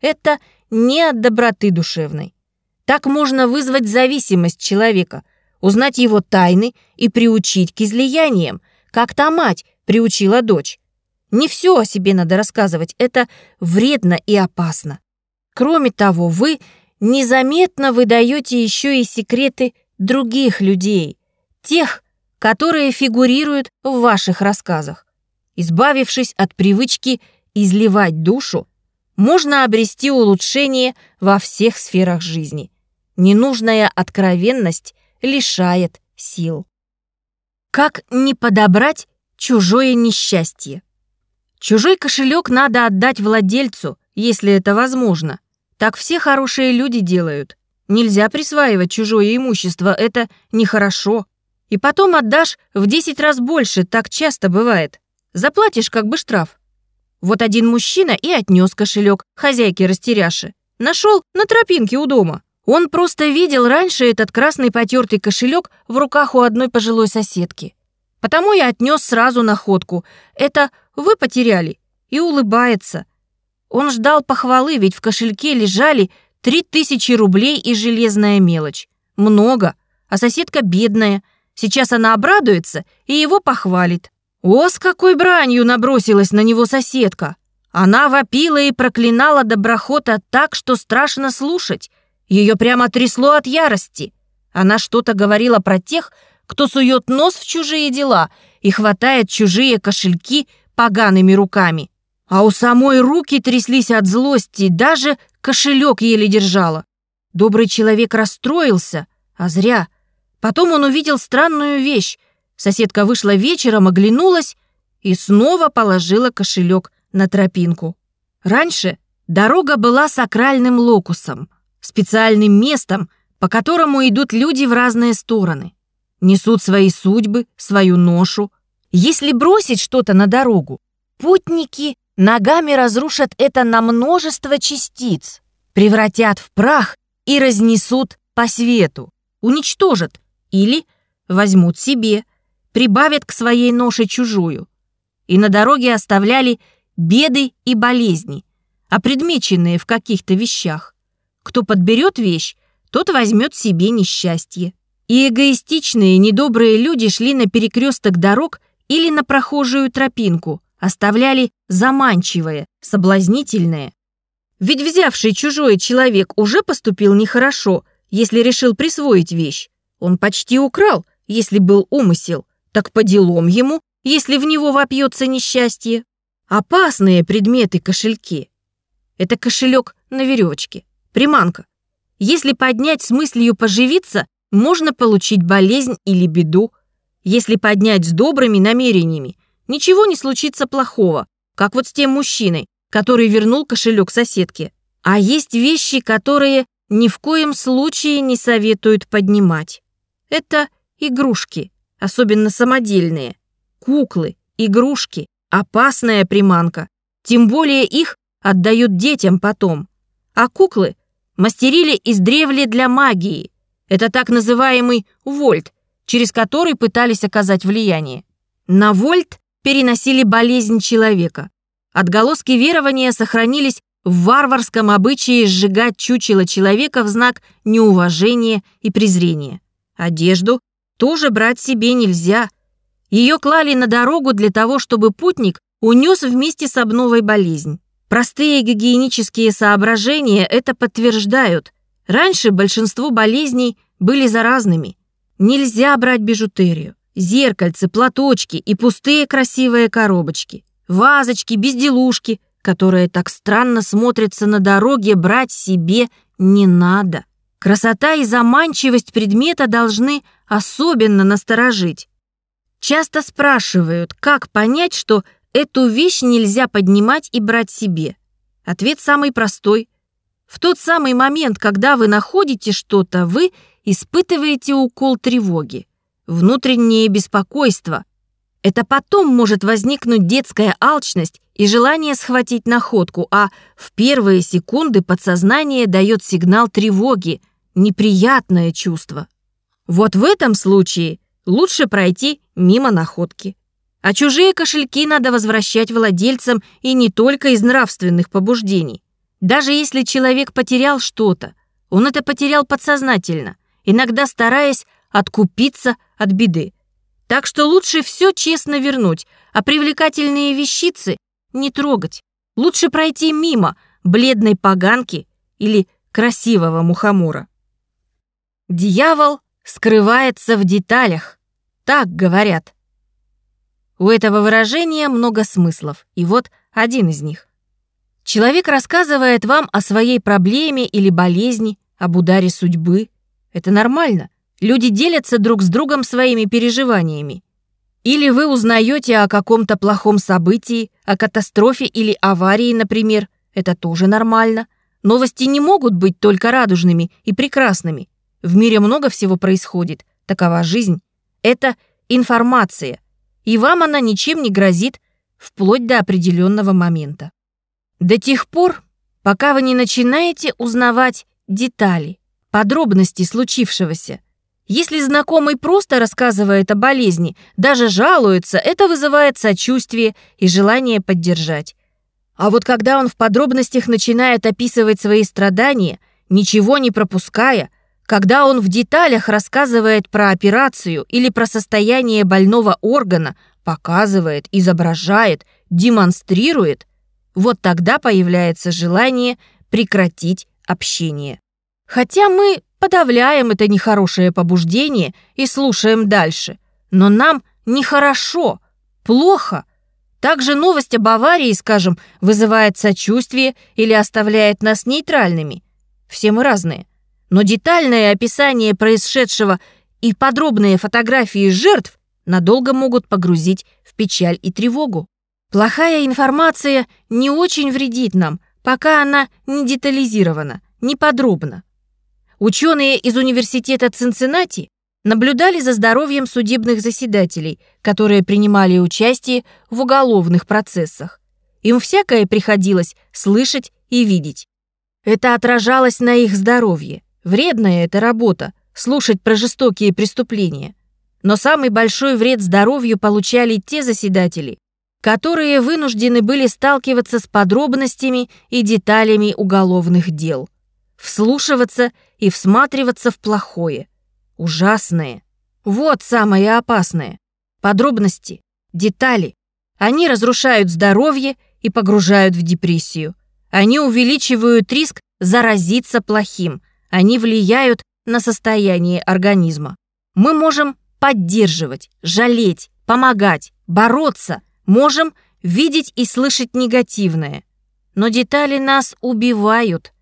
Это не от доброты душевной. Так можно вызвать зависимость человека, узнать его тайны и приучить к излияниям, как та мать приучила дочь. Не все о себе надо рассказывать, это вредно и опасно. Кроме того, вы незаметно выдаете еще и секреты других людей, тех, которые фигурируют в ваших рассказах. Избавившись от привычки изливать душу, можно обрести улучшение во всех сферах жизни. Ненужная откровенность лишает сил. Как не подобрать чужое несчастье? Чужой кошелек надо отдать владельцу, если это возможно. Так все хорошие люди делают. Нельзя присваивать чужое имущество, это нехорошо. И потом отдашь в 10 раз больше, так часто бывает. Заплатишь как бы штраф. Вот один мужчина и отнес кошелек хозяйке растеряши. Нашел на тропинке у дома. Он просто видел раньше этот красный потертый кошелек в руках у одной пожилой соседки. Потому я отнес сразу находку. Это вы потеряли. И улыбается. Он ждал похвалы, ведь в кошельке лежали три тысячи рублей и железная мелочь. Много. А соседка бедная. Сейчас она обрадуется и его похвалит. О, с какой бранью набросилась на него соседка. Она вопила и проклинала доброхота так, что страшно слушать. Ее прямо трясло от ярости. Она что-то говорила про тех, кто сует нос в чужие дела и хватает чужие кошельки погаными руками. А у самой руки тряслись от злости, даже кошелек еле держала. Добрый человек расстроился, а зря. Потом он увидел странную вещь. Соседка вышла вечером, оглянулась и снова положила кошелек на тропинку. Раньше дорога была сакральным локусом, специальным местом, по которому идут люди в разные стороны несут свои судьбы, свою ношу. Если бросить что-то на дорогу, путники ногами разрушат это на множество частиц, превратят в прах и разнесут по свету, уничтожат или возьмут себе, прибавят к своей ноше чужую. И на дороге оставляли беды и болезни, опредмеченные в каких-то вещах. Кто подберет вещь, тот возьмет себе несчастье. И эгоистичные, недобрые люди шли на перекресток дорог или на прохожую тропинку, оставляли заманчивое, соблазнительное. Ведь взявший чужой человек уже поступил нехорошо, если решил присвоить вещь. Он почти украл, если был умысел. Так по делам ему, если в него вопьется несчастье. Опасные предметы кошельки. Это кошелек на веревочке, приманка. Если поднять с мыслью поживиться, можно получить болезнь или беду. Если поднять с добрыми намерениями, ничего не случится плохого, как вот с тем мужчиной, который вернул кошелек соседке. А есть вещи, которые ни в коем случае не советуют поднимать. Это игрушки, особенно самодельные. Куклы, игрушки, опасная приманка. Тем более их отдают детям потом. А куклы мастерили издревле для магии – это так называемый вольт, через который пытались оказать влияние. На вольт переносили болезнь человека. Отголоски верования сохранились в варварском обычае сжигать чучело человека в знак неуважения и презрения. Одежду тоже брать себе нельзя. Ее клали на дорогу для того, чтобы путник унес вместе с обновой болезнь. Простые гигиенические соображения это подтверждают – Раньше большинство болезней были заразными. Нельзя брать бижутерию, Зеркальцы, платочки и пустые красивые коробочки. Вазочки, безделушки, которые так странно смотрятся на дороге, брать себе не надо. Красота и заманчивость предмета должны особенно насторожить. Часто спрашивают, как понять, что эту вещь нельзя поднимать и брать себе. Ответ самый простой. В тот самый момент, когда вы находите что-то, вы испытываете укол тревоги, внутреннее беспокойство. Это потом может возникнуть детская алчность и желание схватить находку, а в первые секунды подсознание дает сигнал тревоги, неприятное чувство. Вот в этом случае лучше пройти мимо находки. А чужие кошельки надо возвращать владельцам и не только из нравственных побуждений. Даже если человек потерял что-то, он это потерял подсознательно, иногда стараясь откупиться от беды. Так что лучше все честно вернуть, а привлекательные вещицы не трогать. Лучше пройти мимо бледной поганки или красивого мухомора. Дьявол скрывается в деталях, так говорят. У этого выражения много смыслов, и вот один из них. Человек рассказывает вам о своей проблеме или болезни, об ударе судьбы. Это нормально. Люди делятся друг с другом своими переживаниями. Или вы узнаете о каком-то плохом событии, о катастрофе или аварии, например. Это тоже нормально. Новости не могут быть только радужными и прекрасными. В мире много всего происходит. Такова жизнь. Это информация – и вам она ничем не грозит вплоть до определенного момента. До тех пор, пока вы не начинаете узнавать детали, подробности случившегося. Если знакомый просто рассказывает о болезни, даже жалуется, это вызывает сочувствие и желание поддержать. А вот когда он в подробностях начинает описывать свои страдания, ничего не пропуская – когда он в деталях рассказывает про операцию или про состояние больного органа, показывает, изображает, демонстрирует, вот тогда появляется желание прекратить общение. Хотя мы подавляем это нехорошее побуждение и слушаем дальше. Но нам нехорошо, плохо. Также новость об аварии, скажем, вызывает сочувствие или оставляет нас нейтральными. Все мы разные но детальное описание происшедшего и подробные фотографии жертв надолго могут погрузить в печаль и тревогу. Плохая информация не очень вредит нам, пока она не детализирована, не подробна. Ученые из университета Цинциннати наблюдали за здоровьем судебных заседателей, которые принимали участие в уголовных процессах. Им всякое приходилось слышать и видеть. Это отражалось на их здоровье. Вредная эта работа — слушать про жестокие преступления. Но самый большой вред здоровью получали те заседатели, которые вынуждены были сталкиваться с подробностями и деталями уголовных дел, вслушиваться и всматриваться в плохое, ужасное. Вот самое опасное. Подробности, детали. Они разрушают здоровье и погружают в депрессию. Они увеличивают риск заразиться плохим – они влияют на состояние организма. Мы можем поддерживать, жалеть, помогать, бороться, можем видеть и слышать негативное. Но детали нас убивают.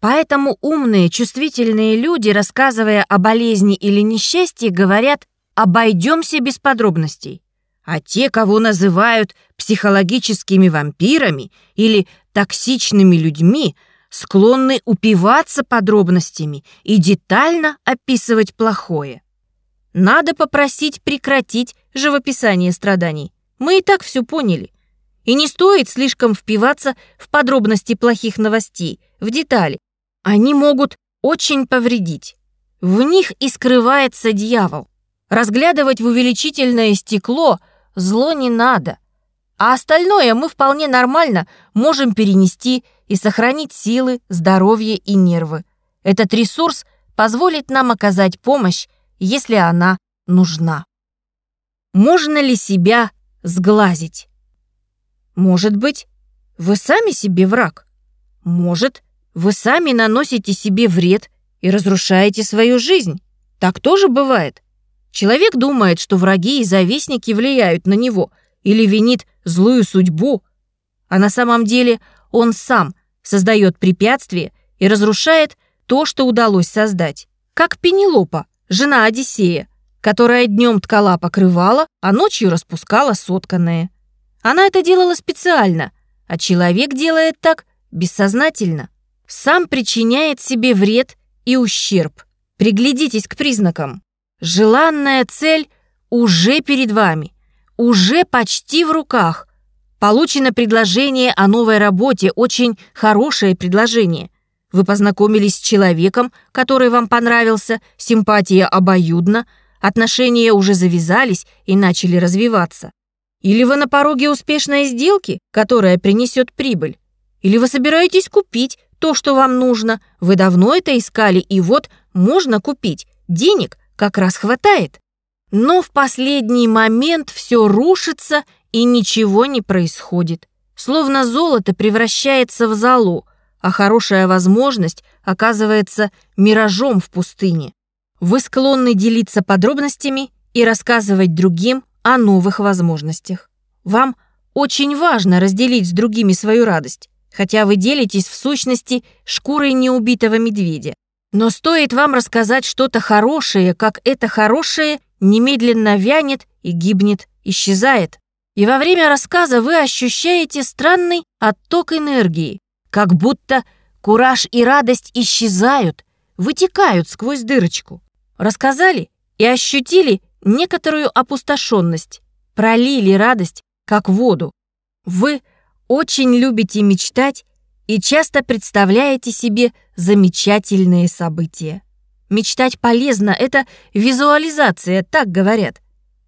Поэтому умные, чувствительные люди, рассказывая о болезни или несчастье, говорят «обойдемся без подробностей». А те, кого называют психологическими вампирами или токсичными людьми, склонны упиваться подробностями и детально описывать плохое. Надо попросить прекратить живописание страданий. Мы и так все поняли. И не стоит слишком впиваться в подробности плохих новостей, в детали. Они могут очень повредить. В них и скрывается дьявол. Разглядывать в увеличительное стекло зло не надо. А остальное мы вполне нормально можем перенести и сохранить силы, здоровье и нервы. Этот ресурс позволит нам оказать помощь, если она нужна. Можно ли себя сглазить? Может быть, вы сами себе враг. Может, вы сами наносите себе вред и разрушаете свою жизнь. Так тоже бывает. Человек думает, что враги и завистники влияют на него или винит злую судьбу, а на самом деле он сам создает препятствия и разрушает то, что удалось создать. Как Пенелопа, жена Одиссея, которая днем ткала покрывало, а ночью распускала сотканное. Она это делала специально, а человек делает так бессознательно. Сам причиняет себе вред и ущерб. Приглядитесь к признакам. Желанная цель уже перед вами, уже почти в руках. Получено предложение о новой работе, очень хорошее предложение. Вы познакомились с человеком, который вам понравился, симпатия обоюдна, отношения уже завязались и начали развиваться. Или вы на пороге успешной сделки, которая принесет прибыль. Или вы собираетесь купить то, что вам нужно. Вы давно это искали, и вот можно купить. Денег как раз хватает. Но в последний момент все рушится и ничего не происходит. Словно золото превращается в золу, а хорошая возможность оказывается миражом в пустыне. Вы склонны делиться подробностями и рассказывать другим о новых возможностях. Вам очень важно разделить с другими свою радость, хотя вы делитесь в сущности шкурой неубитого медведя. Но стоит вам рассказать что-то хорошее, как это хорошее немедленно вянет и гибнет, исчезает. И во время рассказа вы ощущаете странный отток энергии, как будто кураж и радость исчезают, вытекают сквозь дырочку. Рассказали и ощутили некоторую опустошенность, пролили радость, как воду. Вы очень любите мечтать и часто представляете себе замечательные события. Мечтать полезно, это визуализация, так говорят.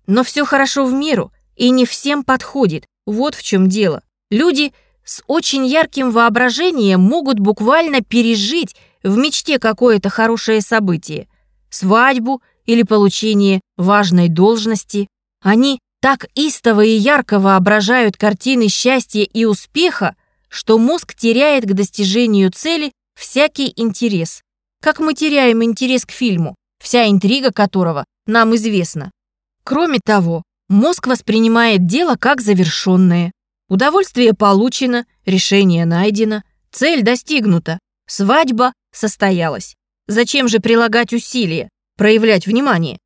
Но все хорошо в меру и не всем подходит, вот в чем дело. Люди с очень ярким воображением могут буквально пережить в мечте какое-то хорошее событие. Свадьбу или получение важной должности. Они так истово и ярко воображают картины счастья и успеха, что мозг теряет к достижению цели всякий интерес. Как мы теряем интерес к фильму, вся интрига которого нам известна. Кроме того, мозг воспринимает дело как завершенное. Удовольствие получено, решение найдено, цель достигнута, свадьба состоялась. Зачем же прилагать усилия, проявлять внимание?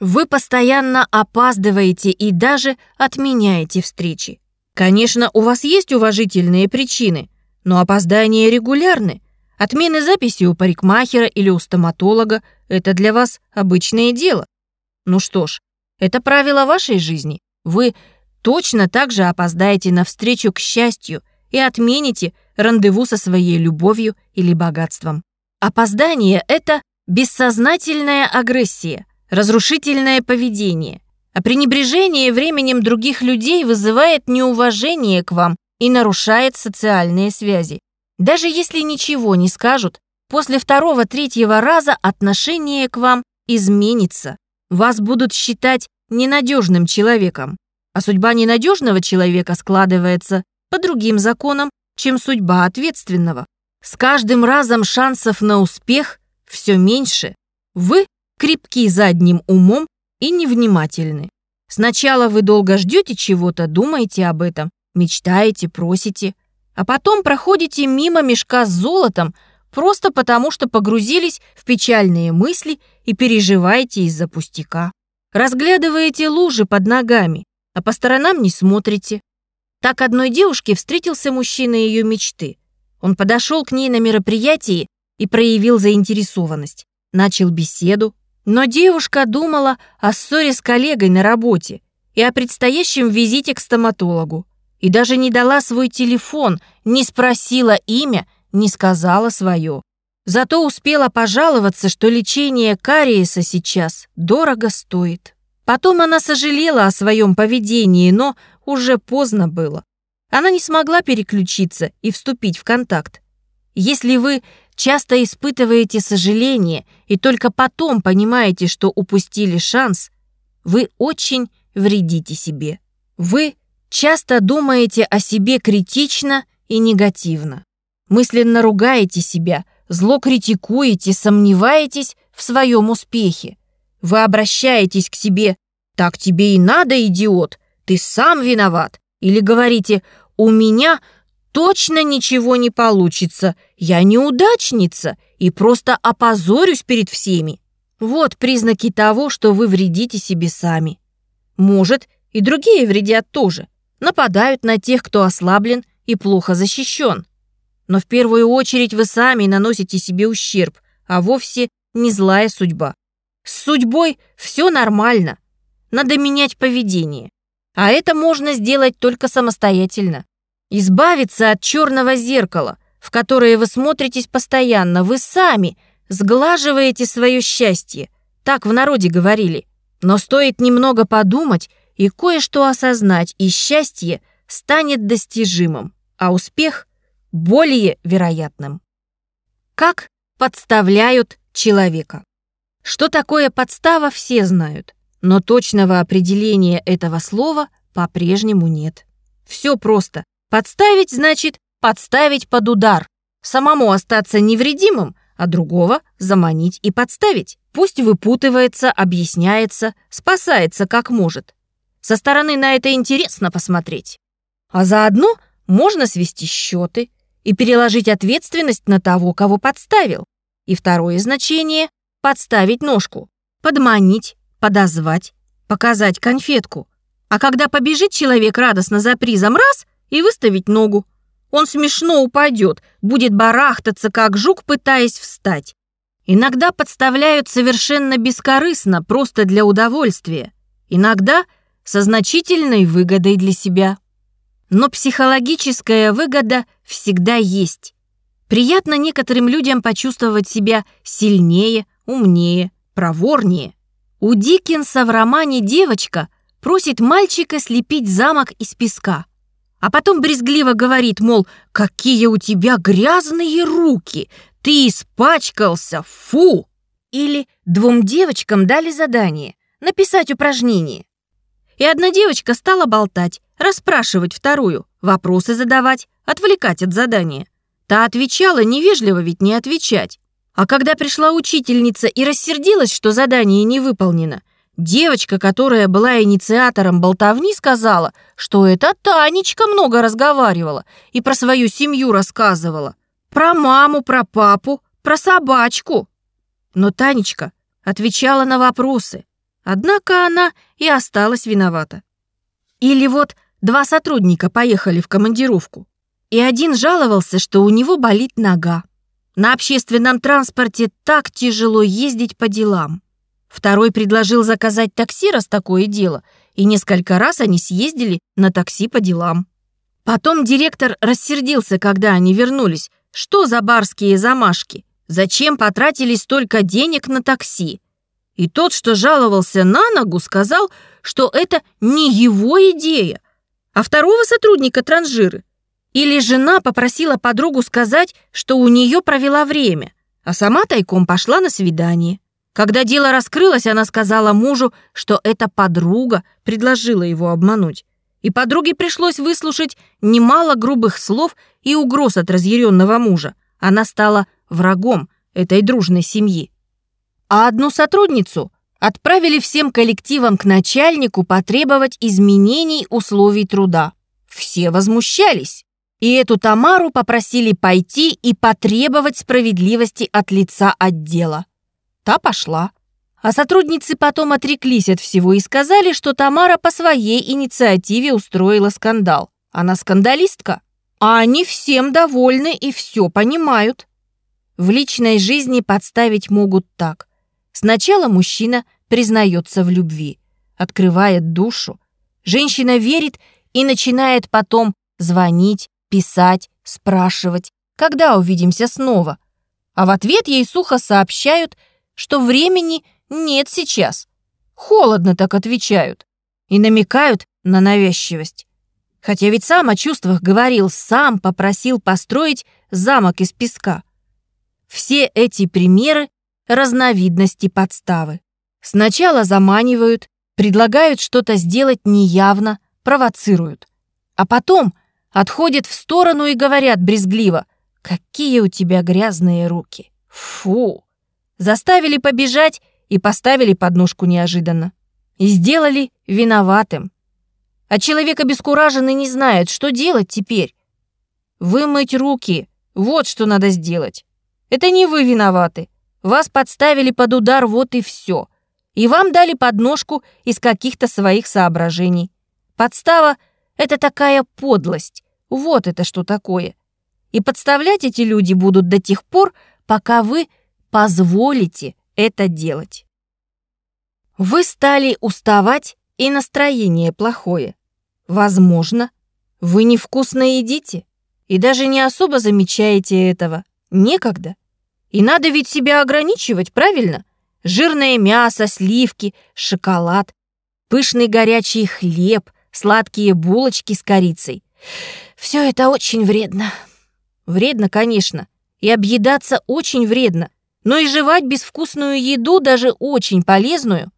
Вы постоянно опаздываете и даже отменяете встречи. Конечно, у вас есть уважительные причины, но опоздания регулярны. Отмены записи у парикмахера или у стоматолога – это для вас обычное дело. Ну что ж, это правило вашей жизни. Вы точно так же опоздаете на встречу к счастью и отмените рандеву со своей любовью или богатством. Опоздание – это бессознательная агрессия, разрушительное поведение – а пренебрежение временем других людей вызывает неуважение к вам и нарушает социальные связи. Даже если ничего не скажут, после второго-третьего раза отношение к вам изменится. Вас будут считать ненадежным человеком. А судьба ненадежного человека складывается по другим законам, чем судьба ответственного. С каждым разом шансов на успех все меньше. Вы крепки задним умом и невнимательны. Сначала вы долго ждете чего-то, думаете об этом, мечтаете, просите, а потом проходите мимо мешка с золотом просто потому, что погрузились в печальные мысли и переживаете из-за пустяка. Разглядываете лужи под ногами, а по сторонам не смотрите. Так одной девушке встретился мужчина ее мечты. Он подошел к ней на мероприятии и проявил заинтересованность. Начал беседу, но девушка думала о ссоре с коллегой на работе и о предстоящем визите к стоматологу. И даже не дала свой телефон, не спросила имя, не сказала свое. Зато успела пожаловаться, что лечение кариеса сейчас дорого стоит. Потом она сожалела о своем поведении, но уже поздно было. Она не смогла переключиться и вступить в контакт. Если вы часто испытываете сожаление и только потом понимаете, что упустили шанс, вы очень вредите себе. Вы часто думаете о себе критично и негативно. Мысленно ругаете себя, зло критикуете, сомневаетесь в своем успехе. Вы обращаетесь к себе «Так тебе и надо, идиот, ты сам виноват». Или говорите «У меня точно ничего не получится, я неудачница и просто опозорюсь перед всеми». Вот признаки того, что вы вредите себе сами. Может, и другие вредят тоже. Нападают на тех, кто ослаблен и плохо защищен. Но в первую очередь вы сами наносите себе ущерб, а вовсе не злая судьба. С судьбой все нормально. Надо менять поведение. А это можно сделать только самостоятельно. Избавиться от черного зеркала, в которое вы смотритесь постоянно, вы сами – сглаживаете свое счастье. Так в народе говорили. Но стоит немного подумать и кое-что осознать, и счастье станет достижимым, а успех – более вероятным. Как подставляют человека? Что такое подстава, все знают, но точного определения этого слова по-прежнему нет. Все просто. Подставить значит подставить под удар. Самому остаться невредимым а другого заманить и подставить. Пусть выпутывается, объясняется, спасается как может. Со стороны на это интересно посмотреть. А заодно можно свести счеты и переложить ответственность на того, кого подставил. И второе значение – подставить ножку, подманить, подозвать, показать конфетку. А когда побежит человек радостно за призом раз и выставить ногу, он смешно упадет, будет барахтаться, как жук, пытаясь встать. Иногда подставляют совершенно бескорыстно, просто для удовольствия. Иногда со значительной выгодой для себя. Но психологическая выгода всегда есть. Приятно некоторым людям почувствовать себя сильнее, умнее, проворнее. У Диккенса в романе «Девочка» просит мальчика слепить замок из песка а потом брезгливо говорит, мол, какие у тебя грязные руки, ты испачкался, фу! Или двум девочкам дали задание написать упражнение. И одна девочка стала болтать, расспрашивать вторую, вопросы задавать, отвлекать от задания. Та отвечала, невежливо ведь не отвечать. А когда пришла учительница и рассердилась, что задание не выполнено, Девочка, которая была инициатором болтовни, сказала, что это Танечка много разговаривала и про свою семью рассказывала. Про маму, про папу, про собачку. Но Танечка отвечала на вопросы. Однако она и осталась виновата. Или вот два сотрудника поехали в командировку, и один жаловался, что у него болит нога. На общественном транспорте так тяжело ездить по делам. Второй предложил заказать такси, раз такое дело, и несколько раз они съездили на такси по делам. Потом директор рассердился, когда они вернулись. Что за барские замашки? Зачем потратили столько денег на такси? И тот, что жаловался на ногу, сказал, что это не его идея, а второго сотрудника транжиры. Или жена попросила подругу сказать, что у нее провела время, а сама тайком пошла на свидание. Когда дело раскрылось, она сказала мужу, что эта подруга предложила его обмануть. И подруге пришлось выслушать немало грубых слов и угроз от разъяренного мужа. Она стала врагом этой дружной семьи. А одну сотрудницу отправили всем коллективам к начальнику потребовать изменений условий труда. Все возмущались. И эту Тамару попросили пойти и потребовать справедливости от лица отдела. Та пошла. А сотрудницы потом отреклись от всего и сказали, что Тамара по своей инициативе устроила скандал. Она скандалистка. А они всем довольны и все понимают. В личной жизни подставить могут так. Сначала мужчина признается в любви, открывает душу. Женщина верит и начинает потом звонить, писать, спрашивать, когда увидимся снова. А в ответ ей сухо сообщают – что времени нет сейчас. Холодно так отвечают и намекают на навязчивость. Хотя ведь сам о чувствах говорил, сам попросил построить замок из песка. Все эти примеры — разновидности подставы. Сначала заманивают, предлагают что-то сделать неявно, провоцируют. А потом отходят в сторону и говорят брезгливо, «Какие у тебя грязные руки! Фу!» Заставили побежать и поставили подножку неожиданно. И сделали виноватым. А человек обескураженный не знает, что делать теперь. Вымыть руки — вот что надо сделать. Это не вы виноваты. Вас подставили под удар, вот и все. И вам дали подножку из каких-то своих соображений. Подстава — это такая подлость. Вот это что такое. И подставлять эти люди будут до тех пор, пока вы позволите это делать. Вы стали уставать, и настроение плохое. Возможно, вы невкусно едите и даже не особо замечаете этого. Некогда. И надо ведь себя ограничивать, правильно? Жирное мясо, сливки, шоколад, пышный горячий хлеб, сладкие булочки с корицей. Все это очень вредно. Вредно, конечно. И объедаться очень вредно. Но и жевать безвкусную еду, даже очень полезную,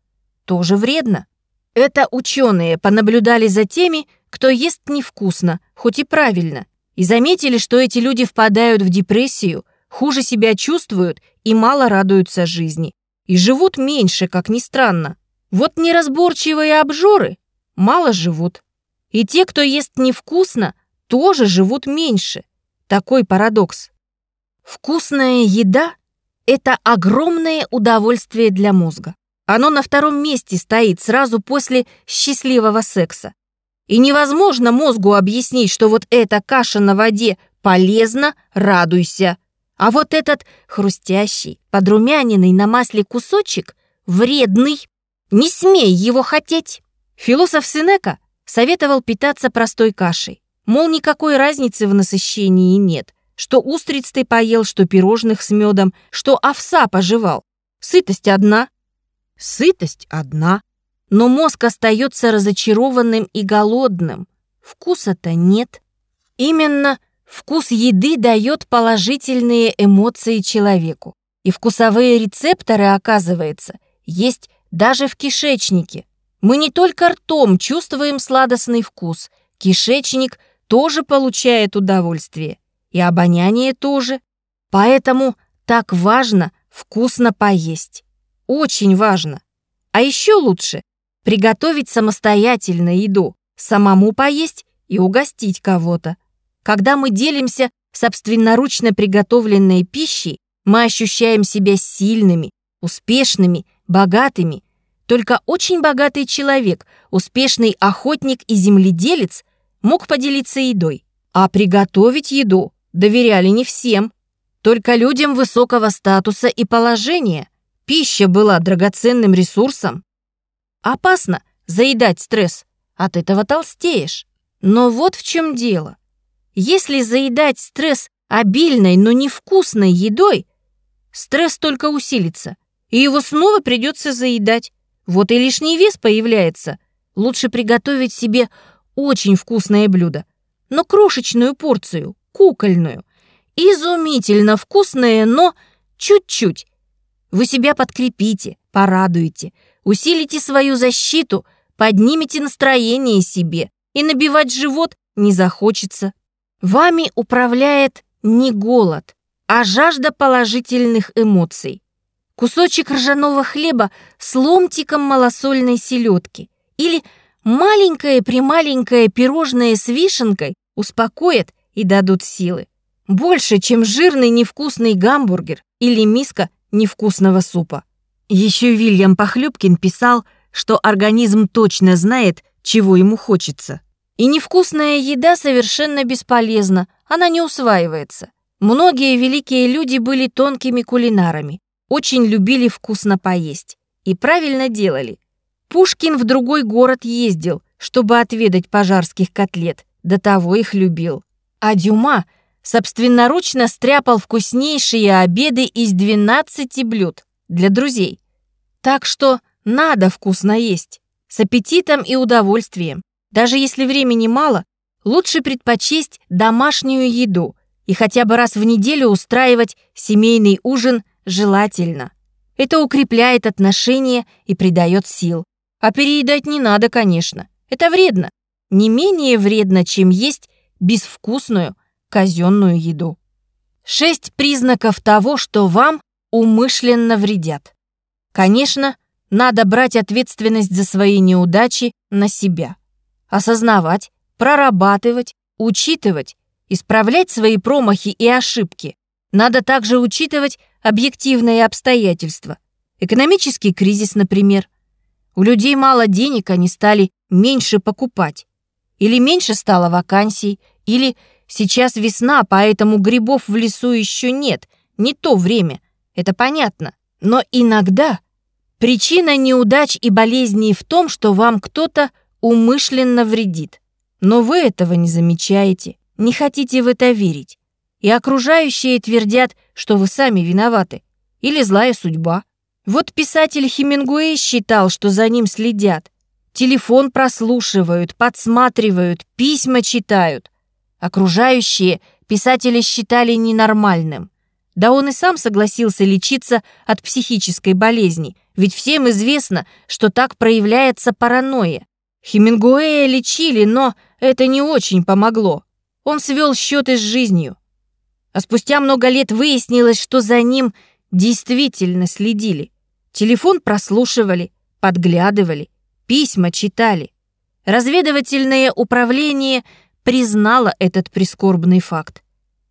тоже вредно. Это ученые понаблюдали за теми, кто ест невкусно, хоть и правильно, и заметили, что эти люди впадают в депрессию, хуже себя чувствуют и мало радуются жизни. И живут меньше, как ни странно. Вот неразборчивые обжоры мало живут. И те, кто ест невкусно, тоже живут меньше. Такой парадокс. Вкусная еда – это огромное удовольствие для мозга. Оно на втором месте стоит сразу после счастливого секса. И невозможно мозгу объяснить, что вот эта каша на воде полезна, радуйся. А вот этот хрустящий, подрумяненный на масле кусочек вредный. Не смей его хотеть. Философ Синека советовал питаться простой кашей. Мол, никакой разницы в насыщении нет. Что устриц ты поел, что пирожных с медом, что овса пожевал. Сытость одна. Сытость одна. Но мозг остается разочарованным и голодным. Вкуса-то нет. Именно вкус еды дает положительные эмоции человеку. И вкусовые рецепторы, оказывается, есть даже в кишечнике. Мы не только ртом чувствуем сладостный вкус. Кишечник – тоже получает удовольствие. И обоняние тоже. Поэтому так важно вкусно поесть. Очень важно. А еще лучше приготовить самостоятельно еду, самому поесть и угостить кого-то. Когда мы делимся собственноручно приготовленной пищей, мы ощущаем себя сильными, успешными, богатыми. Только очень богатый человек, успешный охотник и земледелец мог поделиться едой, а приготовить еду доверяли не всем, только людям высокого статуса и положения. Пища была драгоценным ресурсом. Опасно заедать стресс, от этого толстеешь. Но вот в чем дело. Если заедать стресс обильной, но невкусной едой, стресс только усилится, и его снова придется заедать. Вот и лишний вес появляется. Лучше приготовить себе очень вкусное блюдо, но крошечную порцию, кукольную. Изумительно вкусное, но чуть-чуть. Вы себя подкрепите, порадуете, усилите свою защиту, поднимете настроение себе, и набивать живот не захочется. Вами управляет не голод, а жажда положительных эмоций. Кусочек ржаного хлеба с ломтиком малосольной селедки или – маленькое-прималенькое пирожное с вишенкой успокоят и дадут силы. Больше, чем жирный невкусный гамбургер или миска невкусного супа. Еще Вильям Похлебкин писал, что организм точно знает, чего ему хочется. И невкусная еда совершенно бесполезна, она не усваивается. Многие великие люди были тонкими кулинарами, очень любили вкусно поесть. И правильно делали. Пушкин в другой город ездил, чтобы отведать пожарских котлет, до того их любил. А Дюма собственноручно стряпал вкуснейшие обеды из 12 блюд для друзей. Так что надо вкусно есть, с аппетитом и удовольствием. Даже если времени мало, лучше предпочесть домашнюю еду и хотя бы раз в неделю устраивать семейный ужин желательно. Это укрепляет отношения и придает сил. А переедать не надо, конечно. Это вредно. Не менее вредно, чем есть безвкусную казенную еду. Шесть признаков того, что вам умышленно вредят. Конечно, надо брать ответственность за свои неудачи на себя. Осознавать, прорабатывать, учитывать, исправлять свои промахи и ошибки. Надо также учитывать объективные обстоятельства. Экономический кризис, например. У людей мало денег, они стали меньше покупать. Или меньше стало вакансий, или сейчас весна, поэтому грибов в лесу еще нет, не то время. Это понятно. Но иногда причина неудач и болезней в том, что вам кто-то умышленно вредит. Но вы этого не замечаете, не хотите в это верить. И окружающие твердят, что вы сами виноваты. Или злая судьба. Вот писатель Хемингуэй считал, что за ним следят. Телефон прослушивают, подсматривают, письма читают. Окружающие писатели считали ненормальным. Да он и сам согласился лечиться от психической болезни, ведь всем известно, что так проявляется паранойя. Хемингуэя лечили, но это не очень помогло. Он свел счеты с жизнью. А спустя много лет выяснилось, что за ним действительно следили. Телефон прослушивали, подглядывали, письма читали. Разведывательное управление признало этот прискорбный факт.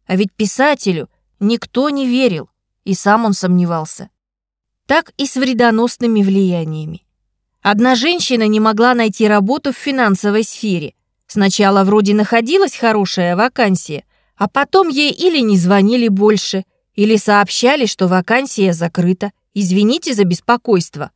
А ведь писателю никто не верил, и сам он сомневался. Так и с вредоносными влияниями. Одна женщина не могла найти работу в финансовой сфере. Сначала вроде находилась хорошая вакансия, а потом ей или не звонили больше, или сообщали, что вакансия закрыта. Извините за беспокойство.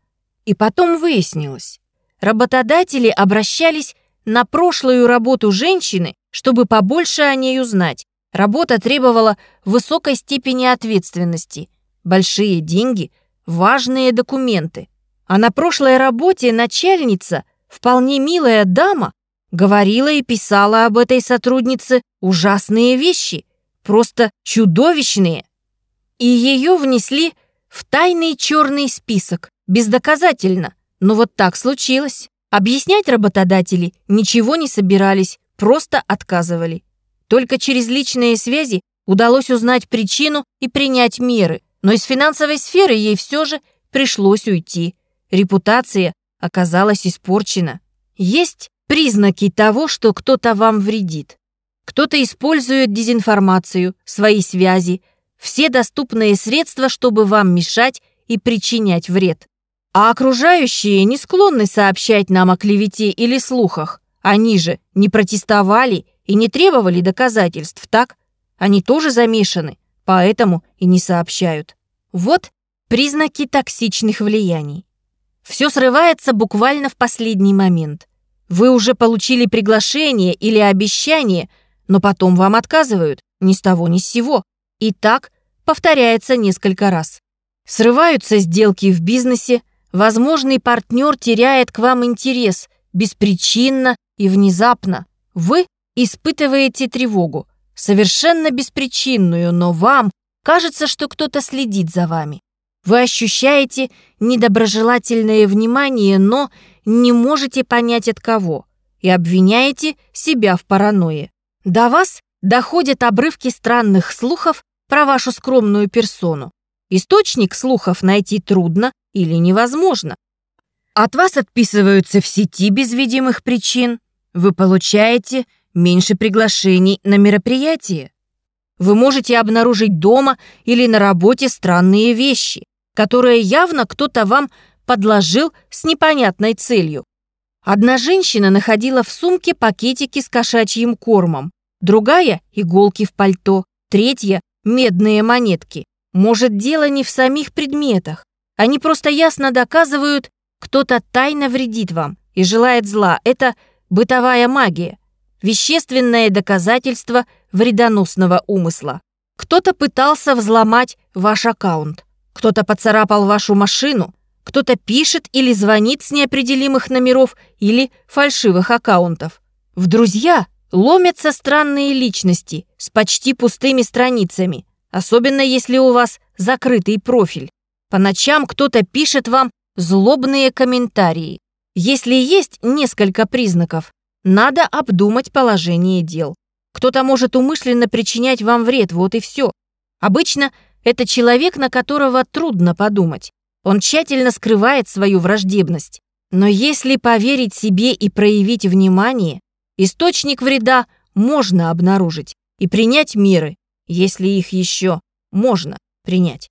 И потом выяснилось. Работодатели обращались на прошлую работу женщины, чтобы побольше о ней узнать. Работа требовала высокой степени ответственности, большие деньги, важные документы. А на прошлой работе начальница, вполне милая дама, говорила и писала об этой сотруднице ужасные вещи, просто чудовищные. И ее внесли в тайный черный список, бездоказательно. Но вот так случилось. Объяснять работодатели ничего не собирались, просто отказывали. Только через личные связи удалось узнать причину и принять меры, но из финансовой сферы ей все же пришлось уйти. Репутация оказалась испорчена. Есть признаки того, что кто-то вам вредит. Кто-то использует дезинформацию, свои связи, все доступные средства, чтобы вам мешать и причинять вред. А окружающие не склонны сообщать нам о клевете или слухах. Они же не протестовали и не требовали доказательств, так? Они тоже замешаны, поэтому и не сообщают. Вот признаки токсичных влияний. Все срывается буквально в последний момент. Вы уже получили приглашение или обещание, но потом вам отказывают, ни с того ни с сего. И так повторяется несколько раз. Срываются сделки в бизнесе, возможный партнер теряет к вам интерес беспричинно и внезапно. Вы испытываете тревогу, совершенно беспричинную, но вам кажется, что кто-то следит за вами. Вы ощущаете недоброжелательное внимание, но не можете понять от кого, и обвиняете себя в паранойе. До вас доходят обрывки странных слухов про вашу скромную персону. Источник слухов найти трудно или невозможно. От вас отписываются в сети без видимых причин. Вы получаете меньше приглашений на мероприятие. Вы можете обнаружить дома или на работе странные вещи, которые явно кто-то вам подложил с непонятной целью. Одна женщина находила в сумке пакетики с кошачьим кормом, другая – иголки в пальто, третья – медные монетки. Может, дело не в самих предметах. Они просто ясно доказывают, кто-то тайно вредит вам и желает зла. Это бытовая магия, вещественное доказательство вредоносного умысла. Кто-то пытался взломать ваш аккаунт, кто-то поцарапал вашу машину, кто-то пишет или звонит с неопределимых номеров или фальшивых аккаунтов. В друзья ломятся странные личности с почти пустыми страницами, особенно если у вас закрытый профиль. По ночам кто-то пишет вам злобные комментарии. Если есть несколько признаков, надо обдумать положение дел. Кто-то может умышленно причинять вам вред, вот и все. Обычно это человек, на которого трудно подумать. Он тщательно скрывает свою враждебность. Но если поверить себе и проявить внимание, источник вреда можно обнаружить и принять меры, если их еще можно принять.